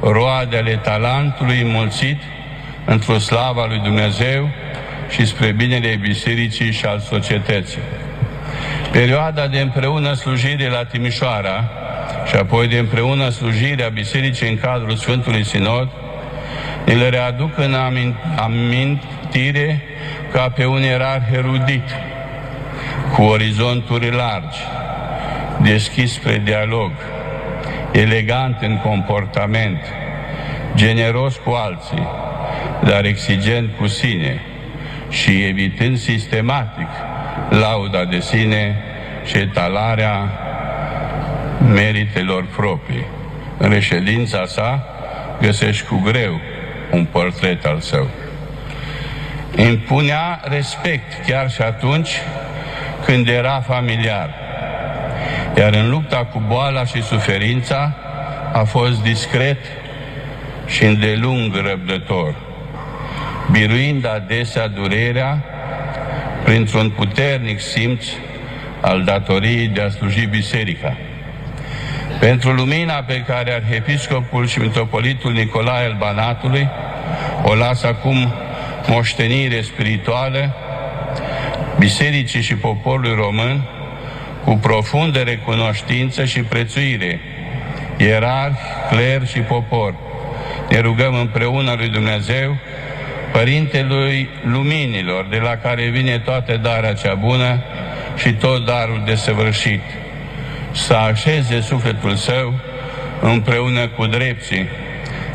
roade ale talentului mulțit într-o slava lui Dumnezeu și spre binele bisericii și al societății. Perioada de împreună slujire la Timișoara și apoi de împreună slujirea bisericii în cadrul Sfântului Sinod, îl readuc în amintire ca pe un erar erudit, cu orizonturi largi, deschis spre dialog, elegant în comportament, generos cu alții, dar exigent cu sine și evitând sistematic lauda de sine și etalarea meritelor proprii. În reședința sa găsești cu greu un portret al său. Impunea respect chiar și atunci când era familiar. Iar în lupta cu boala și suferința a fost discret și îndelung răbdător, biruind adesea durerea printr-un puternic simț al datoriei de a sluji biserica. Pentru lumina pe care arhiepiscopul și mitropolitul Nicolae al Banatului o lasă acum moștenire spirituală bisericii și poporului român cu profundă recunoștință și prețuire, ierarhi, cler și popor. Ne rugăm împreună lui Dumnezeu, Părintelui Luminilor, de la care vine toată darea cea bună și tot darul desăvârșit, să așeze sufletul său împreună cu drepții,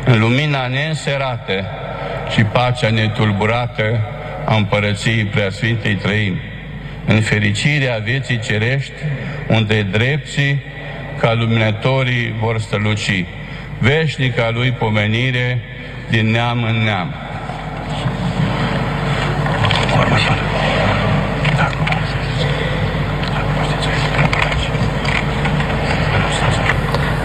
în lumina neînserată și pacea netulburată a împărăției Preasfintei Trăimi, în fericirea vieții cerești, unde drepții ca luminătorii vor străluci, veșnica lui pomenire din neam în neam.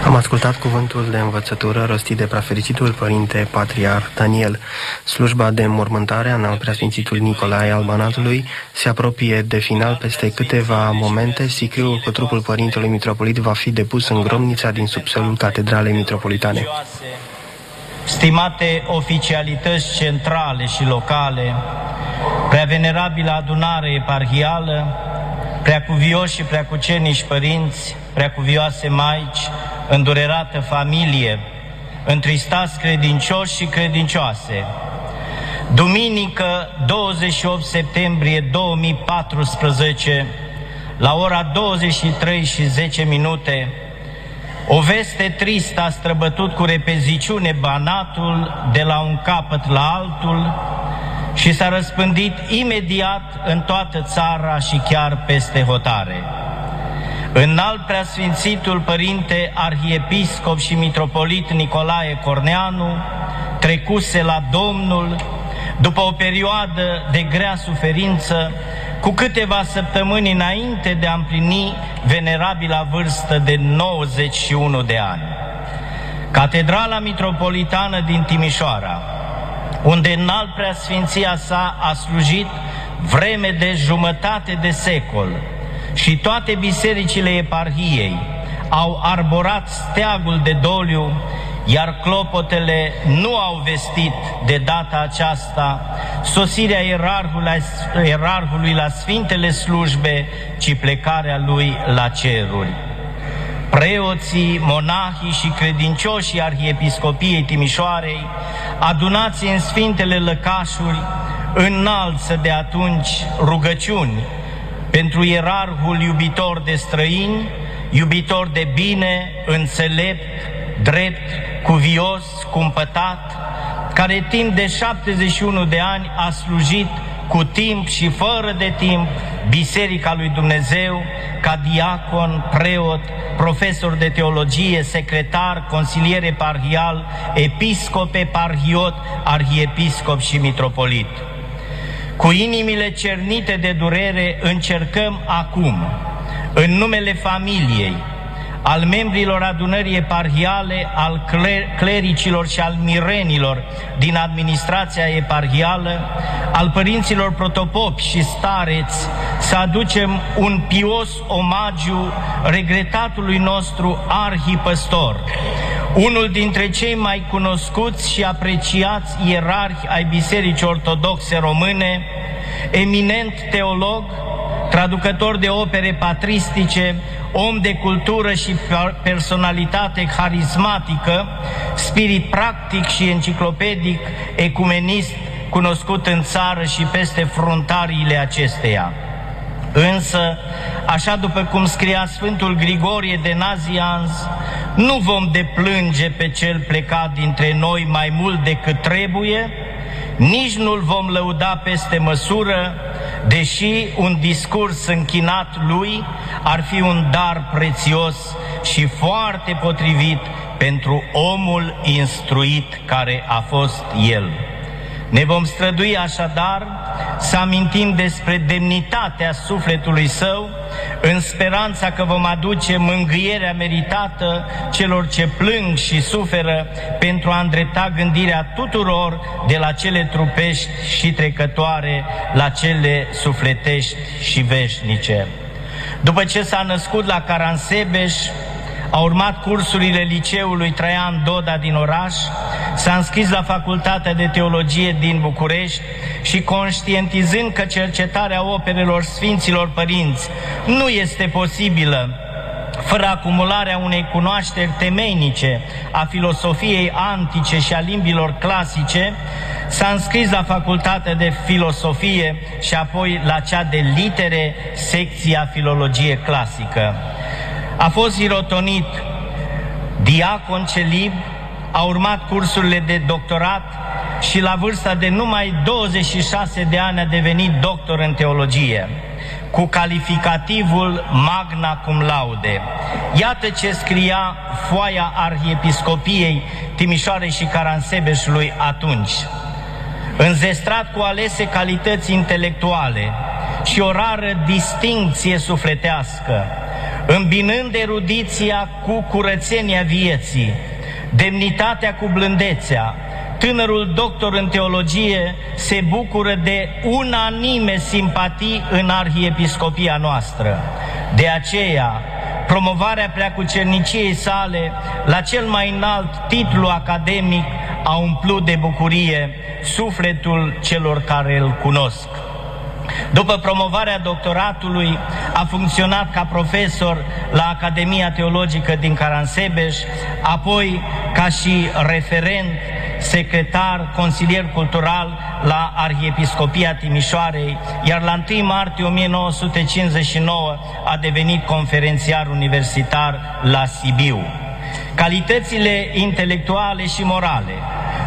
Am Am ascultat cuvântul de învățătură rostit de prefericitul părinte patriar Daniel. Slujba de mormântare a al preasfințitul Nicolae al Banatului se apropie de final peste câteva momente. Sicriul cu trupul părintelui mitropolit va fi depus în gromnița din subsolul Catedralei Mitropolitane. Stimate oficialități centrale și locale, prevenerabilă adunare eparhială, preacuvioși și preacuceniși părinți, preacuvioase maici, îndurerată familie, întristați credincioși și credincioase. Duminică 28 septembrie 2014, la ora 23 și 10 minute, o veste tristă a străbătut cu repeziciune banatul de la un capăt la altul și s-a răspândit imediat în toată țara și chiar peste hotare. Înalt preasfințitul părinte arhiepiscop și mitropolit Nicolae Corneanu trecuse la Domnul după o perioadă de grea suferință cu câteva săptămâni înainte de a împlini venerabila vârstă de 91 de ani. Catedrala Mitropolitană din Timișoara, unde înalt preasfinția sa a slujit vreme de jumătate de secol și toate bisericile eparhiei au arborat steagul de doliu iar clopotele nu au vestit de data aceasta sosirea ierarhului, ierarhului la Sfintele Slujbe, ci plecarea lui la ceruri. Preoții, monahii și credincioșii Arhiepiscopiei Timișoarei, adunați în Sfintele Lăcașuri, înalță de atunci rugăciuni pentru ierarhul iubitor de străini, iubitor de bine, înțelept, drept, cuvios, cumpătat, care timp de 71 de ani a slujit cu timp și fără de timp Biserica lui Dumnezeu ca diacon, preot, profesor de teologie, secretar, consilier eparhial, episcop, eparhiot, arhiepiscop și mitropolit. Cu inimile cernite de durere încercăm acum, în numele familiei, al membrilor adunării eparhiale, al clericilor și al mirenilor din administrația eparhială, al părinților protopopi și stareți, să aducem un pios omagiu regretatului nostru arhipăstor, unul dintre cei mai cunoscuți și apreciați ierarhi ai Bisericii Ortodoxe Române, eminent teolog, traducător de opere patristice, om de cultură și personalitate harismatică, spirit practic și enciclopedic, ecumenist, cunoscut în țară și peste frontariile acesteia. Însă, așa după cum scria Sfântul Grigorie de Nazianz, nu vom deplânge pe cel plecat dintre noi mai mult decât trebuie, nici nu-l vom lăuda peste măsură, deși un discurs închinat lui ar fi un dar prețios și foarte potrivit pentru omul instruit care a fost el. Ne vom strădui așadar să amintim despre demnitatea sufletului său, în speranța că vom aduce mângâierea meritată celor ce plâng și suferă pentru a îndrepta gândirea tuturor de la cele trupești și trecătoare la cele sufletești și veșnice. După ce s-a născut la Caransebeș, a urmat cursurile liceului Traian Doda din oraș, s-a înscris la Facultatea de Teologie din București și conștientizând că cercetarea operelor Sfinților Părinți nu este posibilă fără acumularea unei cunoașteri temeinice a filosofiei antice și a limbilor clasice, s-a înscris la Facultatea de Filosofie și apoi la cea de litere, secția Filologie Clasică. A fost irotonit diacon celib, a urmat cursurile de doctorat și la vârsta de numai 26 de ani a devenit doctor în teologie cu calificativul magna cum laude. Iată ce scria foaia arhiepiscopiei Timișoarei și Caransebeșului atunci. Înzestrat cu alese calități intelectuale și o rară distincție sufletească, îmbinând erudiția cu curățenia vieții, demnitatea cu blândețea, tânărul doctor în teologie se bucură de unanime simpatii în arhiepiscopia noastră. De aceea, promovarea preacucerniciei sale la cel mai înalt titlu academic a umplut de bucurie sufletul celor care îl cunosc. După promovarea doctoratului, a funcționat ca profesor la Academia Teologică din Caransebeș, apoi ca și referent, secretar, consilier cultural la Arhiepiscopia Timișoarei, iar la 1 martie 1959 a devenit conferențiar universitar la Sibiu. Calitățile intelectuale și morale,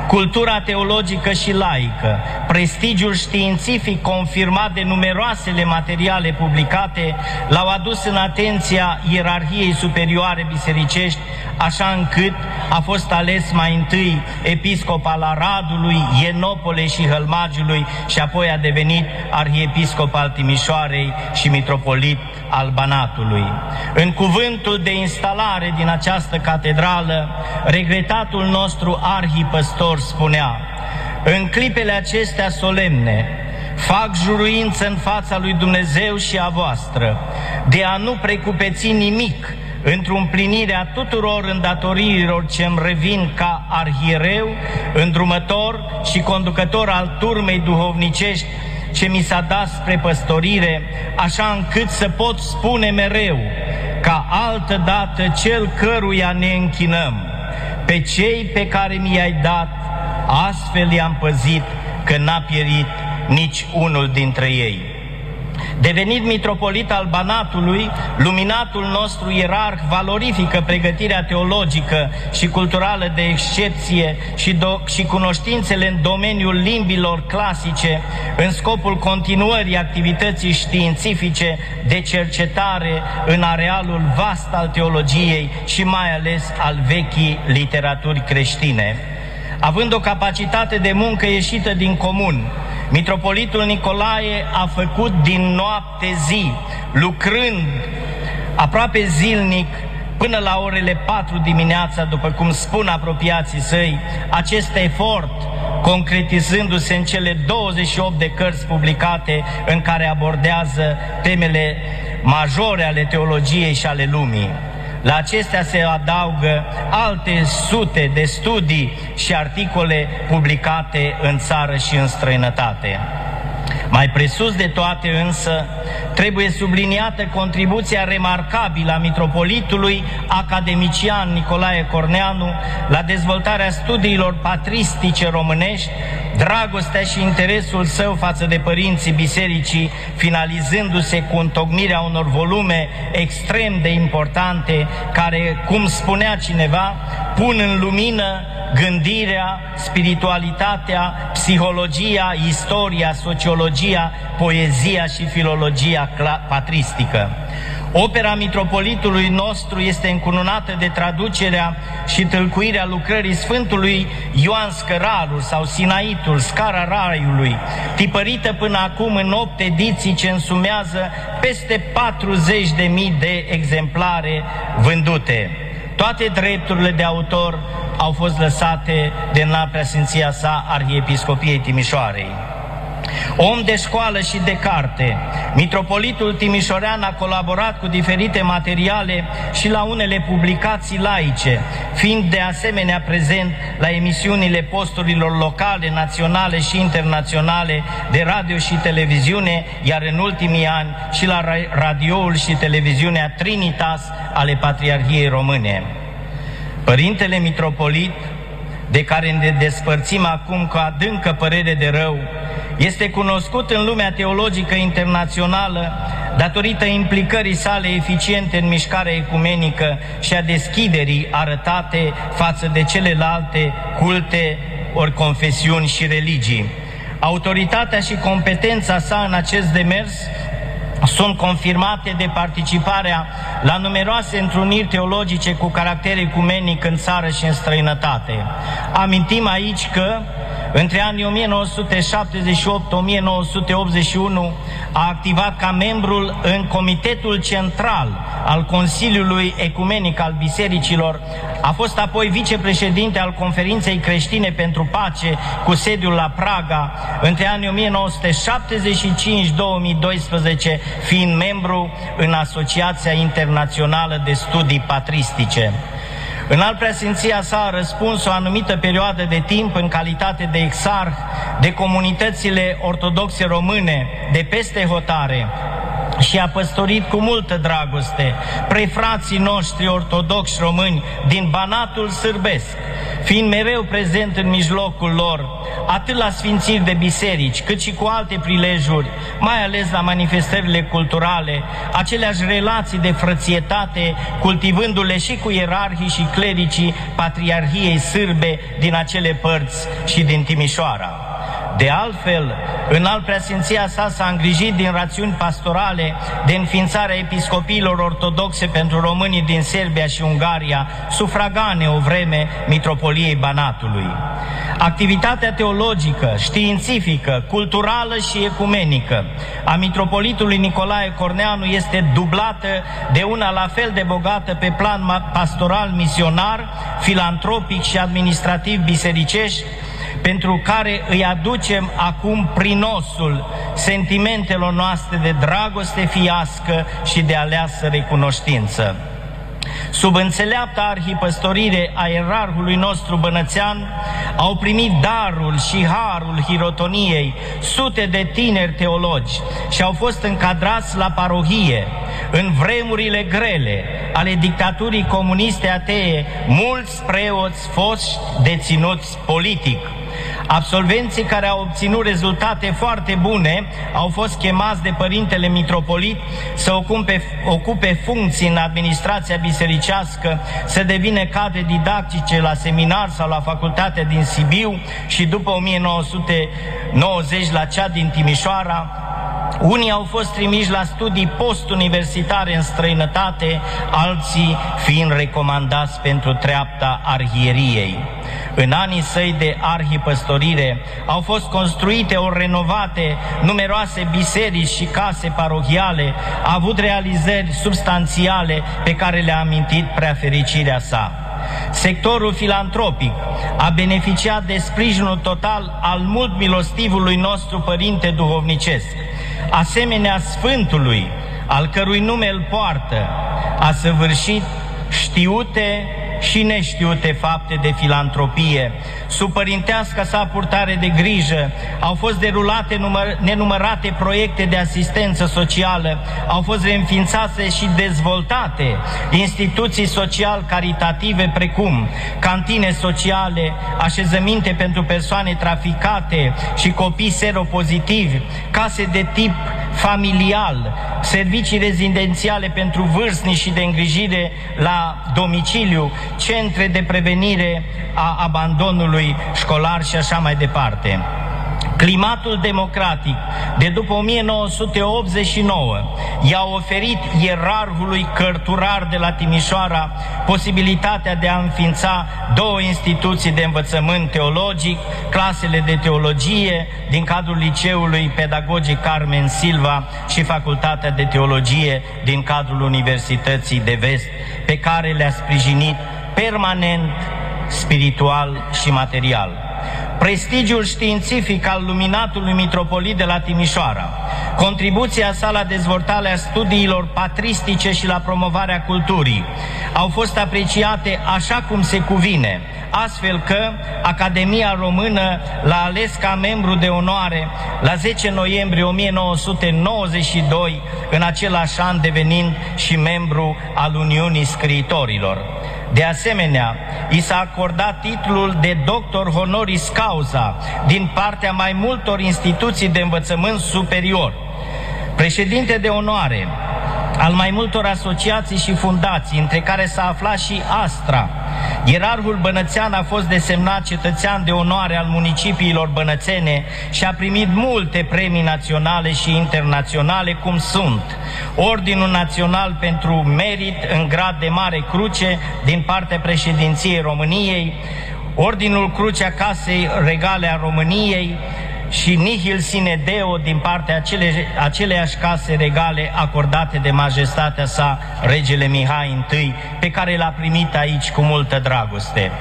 cultura teologică și laică, prestigiul științific confirmat de numeroasele materiale publicate, l-au adus în atenția ierarhiei superioare bisericești, așa încât a fost ales mai întâi episcop al Aradului, Ienopole și Hălmagiului și apoi a devenit arhiepiscop al Timișoarei și mitropolit al Banatului. În cuvântul de instalare din această catedrală, regretatul nostru arhipăstor spunea în clipele acestea solemne, fac juruință în fața lui Dumnezeu și a voastră de a nu precupeți nimic într-o împlinire a tuturor îndatoririlor ce îmi revin ca arhiereu, îndrumător și conducător al turmei duhovnicești ce mi s-a dat spre păstorire, așa încât să pot spune mereu, ca altă dată cel căruia ne închinăm, pe cei pe care mi-ai dat, astfel i-am păzit că n-a pierit nici unul dintre ei. Devenit mitropolit al Banatului, luminatul nostru ierarh valorifică pregătirea teologică și culturală de excepție și, do- și cunoștințele în domeniul limbilor clasice în scopul continuării activității științifice de cercetare în arealul vast al teologiei și mai ales al vechii literaturi creștine. Având o capacitate de muncă ieșită din comun, Mitropolitul Nicolae a făcut din noapte zi, lucrând aproape zilnic până la orele 4 dimineața, după cum spun apropiații săi, acest efort concretizându-se în cele 28 de cărți publicate în care abordează temele majore ale teologiei și ale lumii. La acestea se adaugă alte sute de studii și articole publicate în țară și în străinătate. Mai presus de toate însă, trebuie subliniată contribuția remarcabilă a mitropolitului academician Nicolae Corneanu la dezvoltarea studiilor patristice românești, dragostea și interesul său față de părinții bisericii, finalizându-se cu întocmirea unor volume extrem de importante, care, cum spunea cineva, pun în lumină gândirea, spiritualitatea, psihologia, istoria, sociologia, poezia și filologia patristică. Opera mitropolitului nostru este încununată de traducerea și tâlcuirea lucrării Sfântului Ioan Scăraru sau Sinaitul, Scara Raiului, tipărită până acum în 8 ediții ce însumează peste 40.000 de exemplare vândute. Toate drepturile de autor au fost lăsate de înalt preasfinția sa Arhiepiscopiei Timișoarei. Om de școală și de carte, Mitropolitul Timișorean a colaborat cu diferite materiale și la unele publicații laice, fiind de asemenea prezent la emisiunile posturilor locale, naționale și internaționale de radio și televiziune, iar în ultimii ani și la radioul și televiziunea Trinitas ale Patriarhiei Române. Părintele Mitropolit, de care ne despărțim acum cu adâncă părere de rău, este cunoscut în lumea teologică internațională datorită implicării sale eficiente în mișcarea ecumenică și a deschiderii arătate față de celelalte culte ori confesiuni și religii. Autoritatea și competența sa în acest demers sunt confirmate de participarea la numeroase întruniri teologice cu caracter ecumenic în țară și în străinătate. Amintim aici că între anii 1978-1981 a activat ca membrul în Comitetul Central al Consiliului Ecumenic al Bisericilor, a fost apoi vicepreședinte al Conferinței Creștine pentru Pace cu sediul la Praga, între anii 1975-2012, fiind membru în Asociația Internațională de Studii Patristice. În al preasfinția sa a răspuns o anumită perioadă de timp în calitate de exarh de comunitățile ortodoxe române de peste hotare, și a păstorit cu multă dragoste prefrații noștri ortodoxi români din Banatul Sârbesc, fiind mereu prezent în mijlocul lor, atât la sfințiri de biserici, cât și cu alte prilejuri, mai ales la manifestările culturale, aceleași relații de frățietate, cultivându-le și cu ierarhii și clericii Patriarhiei Sârbe din acele părți și din Timișoara. De altfel, în al preasfinția sa s-a îngrijit din rațiuni pastorale de înființarea episcopiilor ortodoxe pentru românii din Serbia și Ungaria, sufragane o vreme Mitropoliei Banatului. Activitatea teologică, științifică, culturală și ecumenică a Mitropolitului Nicolae Corneanu este dublată de una la fel de bogată pe plan pastoral, misionar, filantropic și administrativ bisericești, pentru care îi aducem acum prinosul sentimentelor noastre de dragoste fiască și de aleasă recunoștință. Sub înțeleapta arhipăstorire a erarhului nostru bănățean, au primit darul și harul hirotoniei sute de tineri teologi și au fost încadrați la parohie. În vremurile grele ale dictaturii comuniste atee, mulți preoți foști deținuți politic. Absolvenții care au obținut rezultate foarte bune au fost chemați de Părintele Mitropolit să ocupe, ocupe funcții în administrația bisericească, să devină cadre didactice la seminar sau la facultatea din Sibiu și după 1990 la cea din Timișoara, unii au fost trimiși la studii postuniversitare în străinătate, alții fiind recomandați pentru treapta arhieriei. În anii săi de arhipăstorire au fost construite ori renovate numeroase biserici și case parohiale, a avut realizări substanțiale pe care le-a amintit preafericirea sa. Sectorul filantropic a beneficiat de sprijinul total al mult milostivului nostru Părinte Duhovnicesc asemenea Sfântului, al cărui nume îl poartă, a săvârșit știute și neștiute fapte de filantropie. Sub părintească sa purtare de grijă au fost derulate număr, nenumărate proiecte de asistență socială, au fost reînființate și dezvoltate instituții social-caritative precum cantine sociale, așezăminte pentru persoane traficate și copii seropozitivi, case de tip familial, servicii rezidențiale pentru vârstnici și de îngrijire la domiciliu, centre de prevenire a abandonului școlar și așa mai departe. Climatul democratic de după 1989 i-a oferit ierarhului cărturar de la Timișoara posibilitatea de a înființa două instituții de învățământ teologic, clasele de teologie din cadrul liceului pedagogic Carmen Silva și facultatea de teologie din cadrul Universității de Vest, pe care le-a sprijinit permanent, spiritual și material. Prestigiul științific al luminatului mitropolit de la Timișoara, contribuția sa la dezvoltarea studiilor patristice și la promovarea culturii au fost apreciate așa cum se cuvine, astfel că Academia Română l-a ales ca membru de onoare la 10 noiembrie 1992, în același an devenind și membru al Uniunii Scriitorilor. De asemenea, i s-a acordat titlul de doctor honoris causa din partea mai multor instituții de învățământ superior. Președinte de onoare al mai multor asociații și fundații, între care s-a aflat și Astra. Ierarhul Bănățean a fost desemnat cetățean de onoare al municipiilor bănățene și a primit multe premii naționale și internaționale, cum sunt Ordinul Național pentru Merit în grad de Mare Cruce din partea președinției României, Ordinul Crucea Casei Regale a României și nihil sine deo din partea acele, aceleiași case regale acordate de majestatea sa, regele Mihai I, pe care l-a primit aici cu multă dragoste.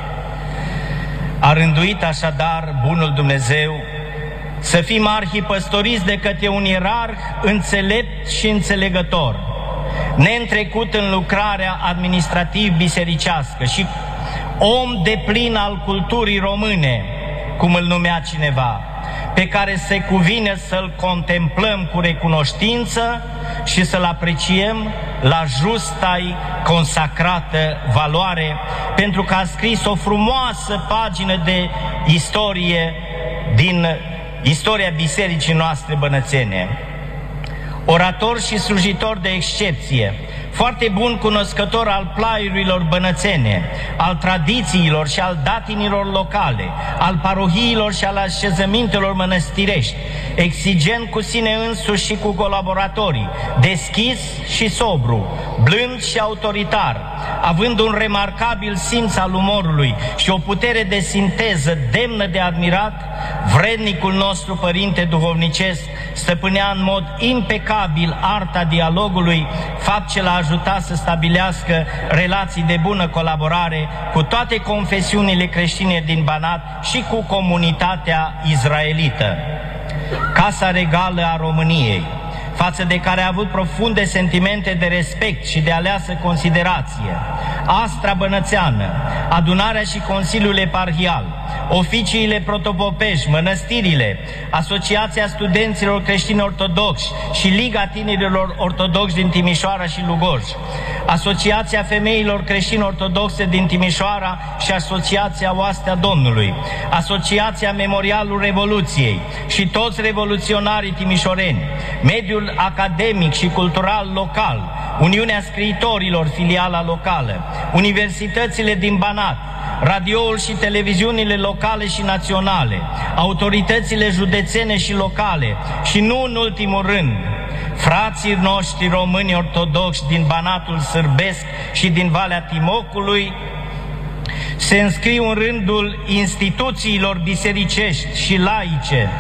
A rânduit așadar bunul Dumnezeu să fim arhipăstoriți de către un ierarh înțelept și înțelegător, neîntrecut în lucrarea administrativ-bisericească și om de plin al culturii române, cum îl numea cineva, pe care se cuvine să-l contemplăm cu recunoștință și să-l apreciem la justai consacrată valoare, pentru că a scris o frumoasă pagină de istorie din istoria bisericii noastre bănățene. Orator și slujitor de excepție, foarte bun cunoscător al plaiurilor bănățene, al tradițiilor și al datinilor locale, al parohiilor și al așezămintelor mănăstirești, exigent cu sine însuși și cu colaboratorii, deschis și sobru, blând și autoritar, având un remarcabil simț al umorului și o putere de sinteză demnă de admirat, vrednicul nostru părinte duhovnicesc stăpânea în mod impecabil arta dialogului, fapt ce l-a ajutat să stabilească relații de bună colaborare cu toate confesiunile creștine din Banat și cu comunitatea izraelită. Casa Regală a României, față de care a avut profunde sentimente de respect și de aleasă considerație. Astra Bănățeană, adunarea și Consiliul Eparhial, oficiile protopopești, mănăstirile, Asociația Studenților Creștini Ortodoxi și Liga Tinerilor Ortodoxi din Timișoara și Lugoj, Asociația Femeilor Creștini Ortodoxe din Timișoara și Asociația Oastea Domnului, Asociația Memorialul Revoluției și toți revoluționarii timișoreni, mediul academic și cultural local, Uniunea Scriitorilor, filiala locală, universitățile din Banat, radioul și televiziunile locale și naționale, autoritățile județene și locale și nu în ultimul rând, frații noștri români ortodoxi din Banatul Sârbesc și din Valea Timocului, se înscriu în rândul instituțiilor bisericești și laice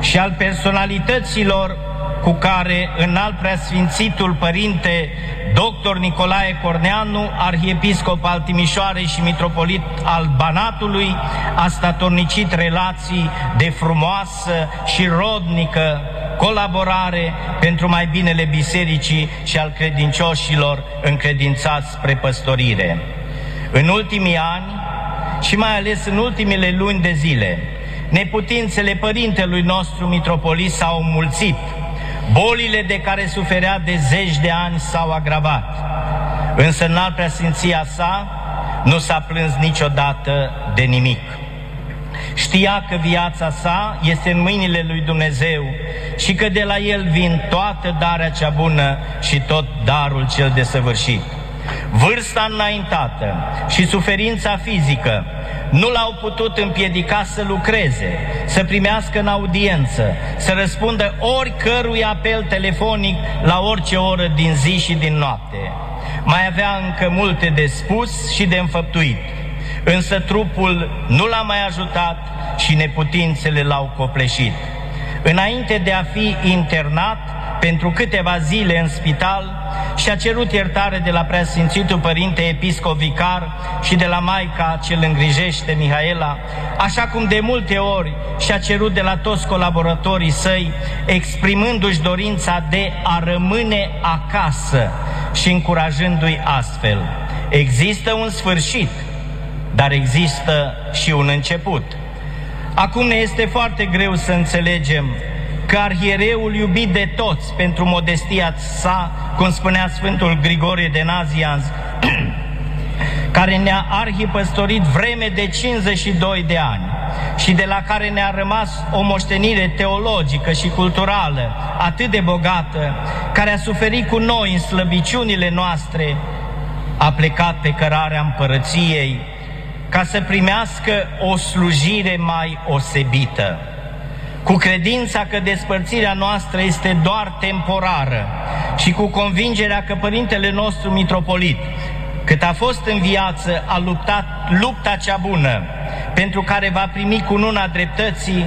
și al personalităților cu care înalt preasfințitul părinte dr. Nicolae Corneanu, arhiepiscop al Timișoarei și mitropolit al Banatului, a statornicit relații de frumoasă și rodnică colaborare pentru mai binele bisericii și al credincioșilor încredințați spre păstorire. În ultimii ani și mai ales în ultimele luni de zile, neputințele părintelui nostru mitropolit s-au mulțit Bolile de care suferea de zeci de ani s-au agravat, însă în alt preasfinția sa nu s-a plâns niciodată de nimic. Știa că viața sa este în mâinile lui Dumnezeu și că de la el vin toată darea cea bună și tot darul cel desăvârșit. Vârsta înaintată și suferința fizică nu l-au putut împiedica să lucreze, să primească în audiență, să răspundă oricărui apel telefonic la orice oră din zi și din noapte. Mai avea încă multe de spus și de înfăptuit, însă trupul nu l-a mai ajutat și neputințele l-au copleșit. Înainte de a fi internat pentru câteva zile în spital, și a cerut iertare de la preasfințitul Părinte Episcop Vicar și de la Maica ce îl îngrijește Mihaela, așa cum de multe ori și-a cerut de la toți colaboratorii săi, exprimându-și dorința de a rămâne acasă și încurajându-i astfel. Există un sfârșit, dar există și un început. Acum ne este foarte greu să înțelegem că arhiereul iubit de toți pentru modestia sa, cum spunea Sfântul Grigorie de Nazianz, care ne-a arhipăstorit vreme de 52 de ani și de la care ne-a rămas o moștenire teologică și culturală atât de bogată, care a suferit cu noi în slăbiciunile noastre, a plecat pe cărarea împărăției ca să primească o slujire mai osebită. Cu credința că despărțirea noastră este doar temporară și cu convingerea că Părintele nostru Mitropolit, cât a fost în viață, a luptat lupta cea bună pentru care va primi cununa dreptății,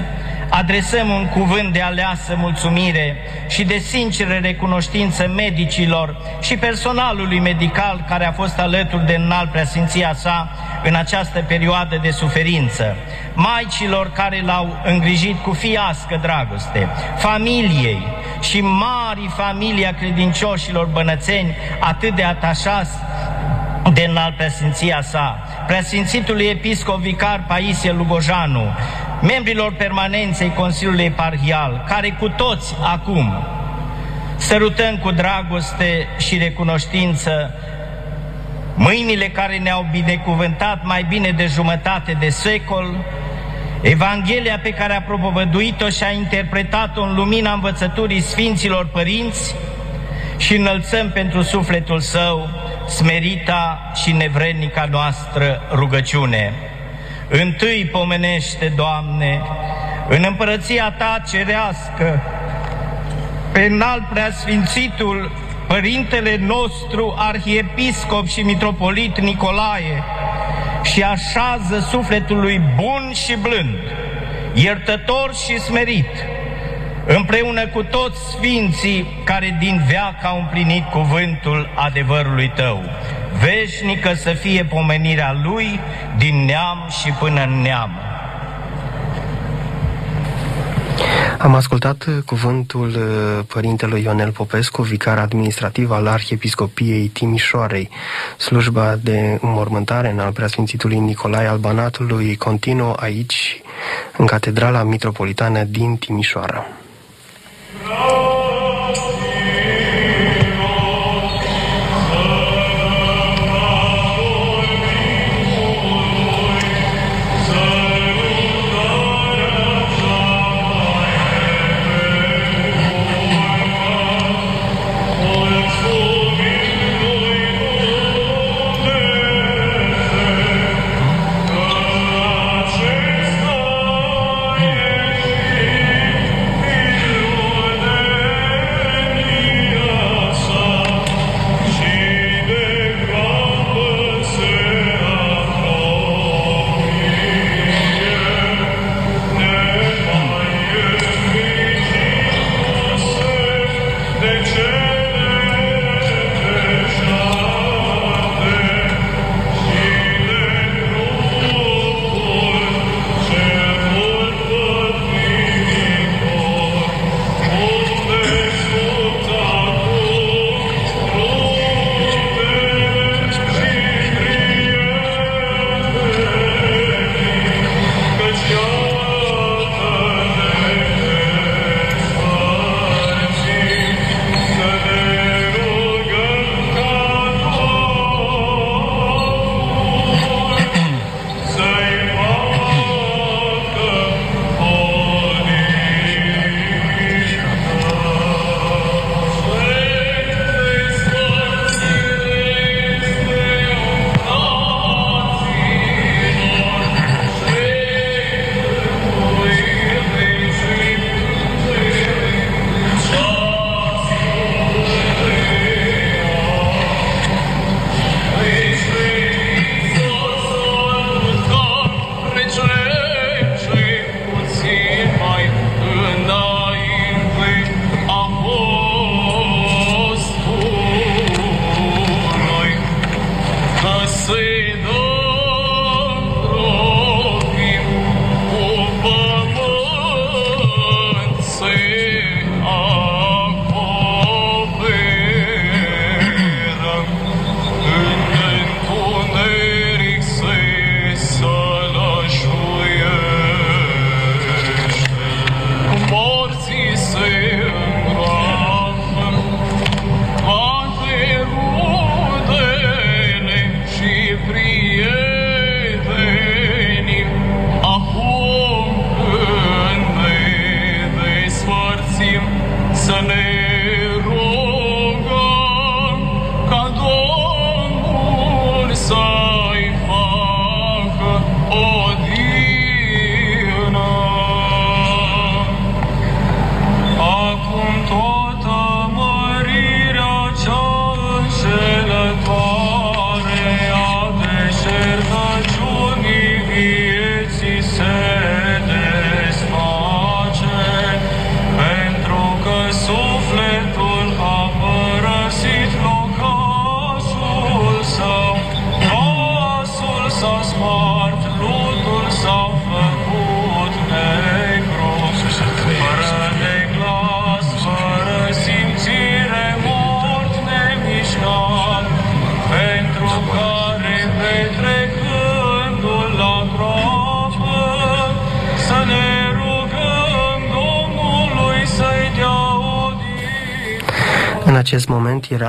adresăm un cuvânt de aleasă mulțumire și de sinceră recunoștință medicilor și personalului medical care a fost alături de înalt preasfinția sa în această perioadă de suferință, maicilor care l-au îngrijit cu fiască dragoste, familiei și mari familia credincioșilor bănățeni atât de atașați de înalt preasfinția sa, preasfințitului episcop vicar Paisie Lugojanu, membrilor permanenței Consiliului Eparhial, care cu toți acum sărutăm cu dragoste și recunoștință mâinile care ne-au binecuvântat mai bine de jumătate de secol, Evanghelia pe care a propovăduit-o și a interpretat-o în lumina învățăturii Sfinților Părinți și înălțăm pentru sufletul său smerita și nevrednica noastră rugăciune. Întâi pomenește, Doamne, în împărăția Ta cerească, pe înalt preasfințitul Părintele nostru, Arhiepiscop și Mitropolit Nicolae, și așează sufletul lui bun și blând, iertător și smerit, împreună cu toți sfinții care din veac au împlinit cuvântul adevărului Tău. Veșnică să fie pomenirea Lui din neam și până în neam. Am ascultat cuvântul uh, părintelui Ionel Popescu, vicar administrativ al Arhiepiscopiei Timișoarei. Slujba de înmormântare în al preasfințitului Nicolae al Banatului continuă aici, în Catedrala Mitropolitană din Timișoara.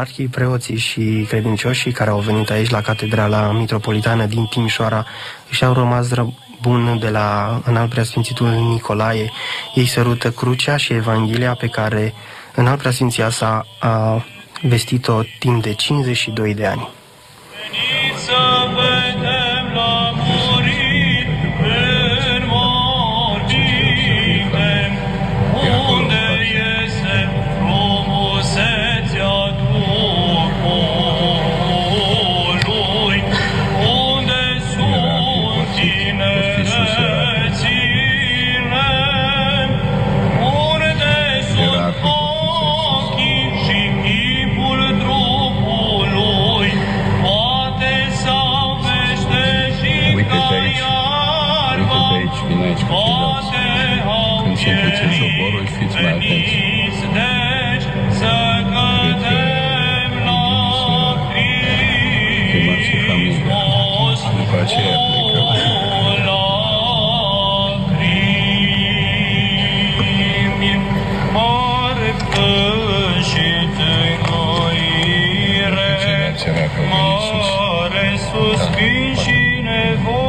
Ierarhii, preoții și credincioșii care au venit aici la Catedrala Mitropolitană din Timișoara își au rămas bun de la înalt preasfințitul Nicolae. Ei sărută crucea și Evanghelia pe care înalt preasfinția sa a vestit-o timp de 52 de ani. ceva pe Iisus. Mare suspin da, și nevoie.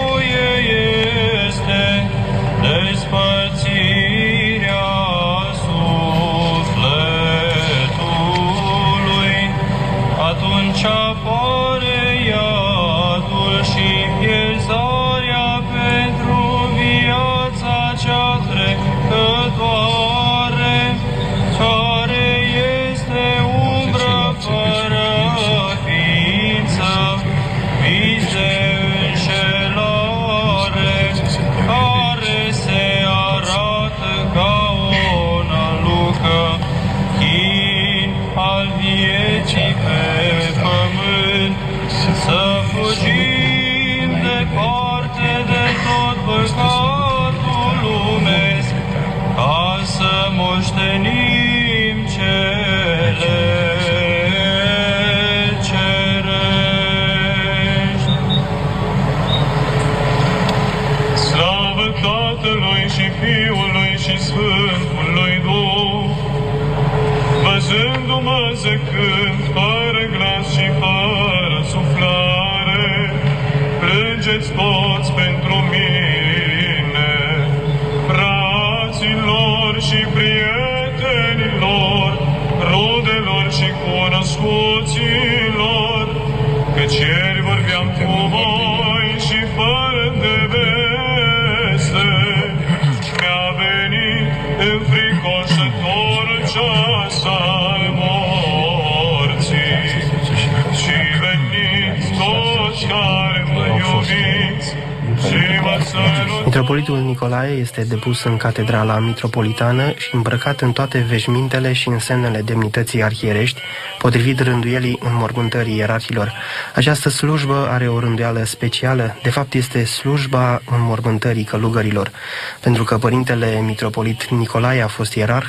Mitropolitul Nicolae este depus în catedrala mitropolitană și îmbrăcat în toate veșmintele și în semnele demnității arhierești, potrivit rânduielii înmormântării ierarhilor. Această slujbă are o rânduială specială, de fapt este slujba înmormântării călugărilor, pentru că părintele mitropolit Nicolae a fost ierarh,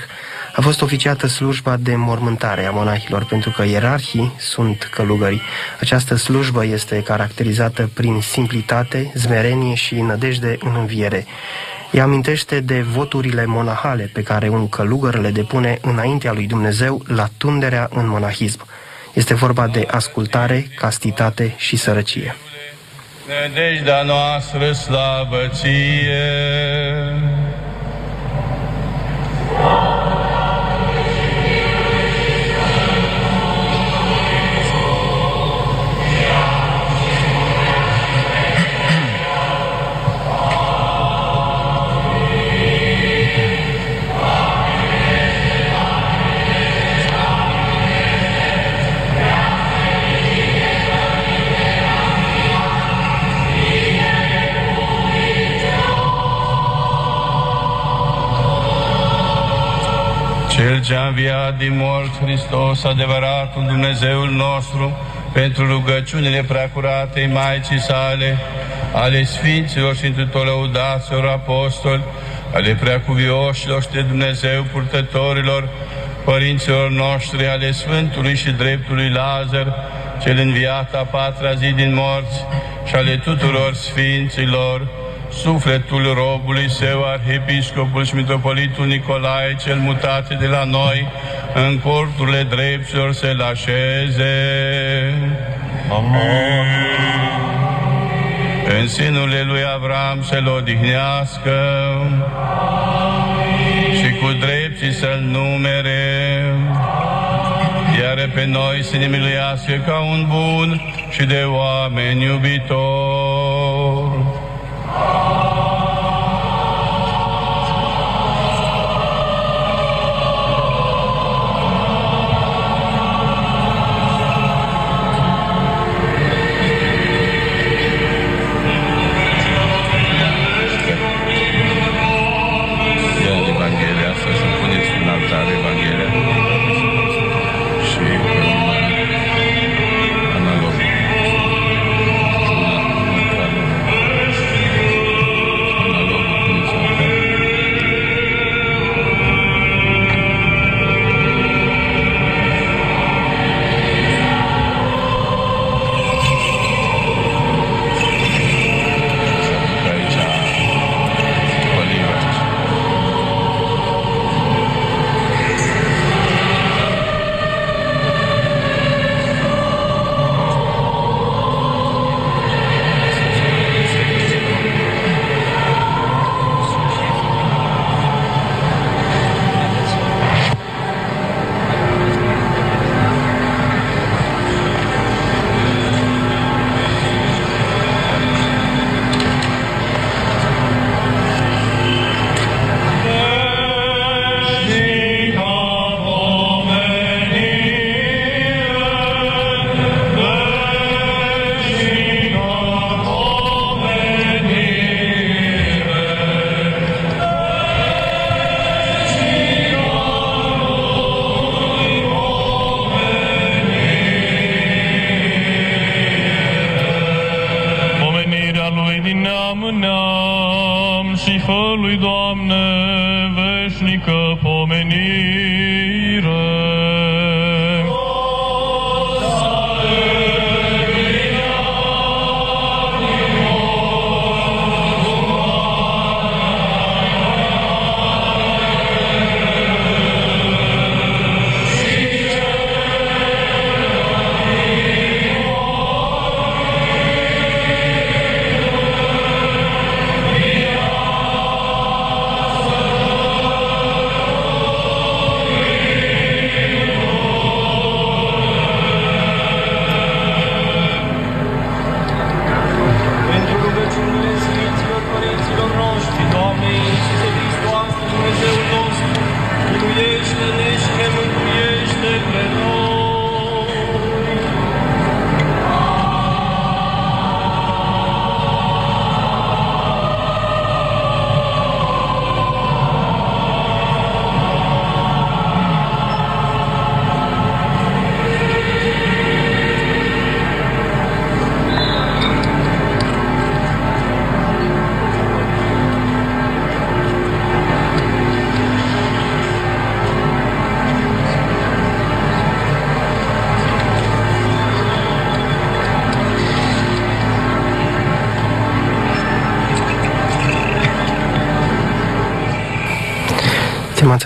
a fost oficiată slujba de mormântare a monahilor, pentru că ierarhii sunt călugări. Această slujbă este caracterizată prin simplitate, zmerenie și nădejde în înviere. Ea amintește de voturile monahale pe care un călugăr le depune înaintea lui Dumnezeu la tunderea în monahism. Este vorba de ascultare, castitate și sărăcie. Nădejdea noastră slavă Cel ce a înviat din mort Hristos, adevăratul Dumnezeul nostru, pentru rugăciunile preacuratei Maicii sale, ale Sfinților și într lăudaților apostoli, ale preacuvioșilor și de Dumnezeu purtătorilor, părinților noștri, ale Sfântului și Dreptului Lazar, cel înviat a patra zi din morți, și ale tuturor Sfinților, sufletul robului său, arhiepiscopul și mitropolitul Nicolae, cel mutat de la noi, în corturile dreptilor să-l așeze. Amin. În sinurile lui Avram să-l odihnească și cu drepții să-l numere, iar pe noi să ne miluiască ca un bun și de oameni iubitor. Ia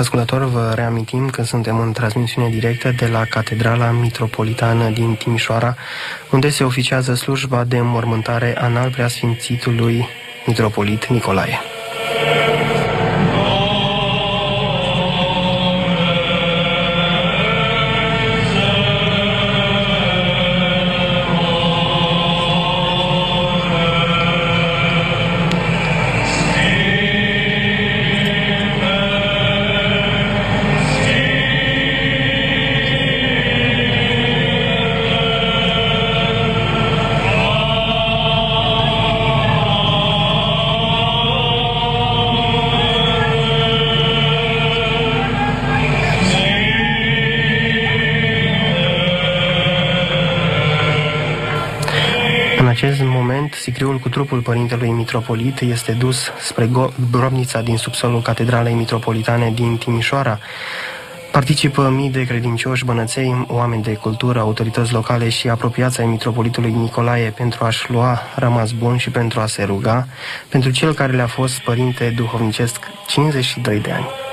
Stimați ascultători, vă reamintim că suntem în transmisiune directă de la Catedrala Mitropolitană din Timișoara, unde se oficiază slujba de înmormântare anal preasfințitului Mitropolit Nicolae. Moment, sicriul cu trupul părintelui mitropolit este dus spre go- grobnița din subsolul Catedralei Mitropolitane din Timișoara, Participă mii de credincioși bănăței, oameni de cultură, autorități locale și apropiați ai mitropolitului Nicolae pentru a-și lua rămas bun și pentru a se ruga pentru cel care le-a fost părinte duhovnicesc 52 de ani.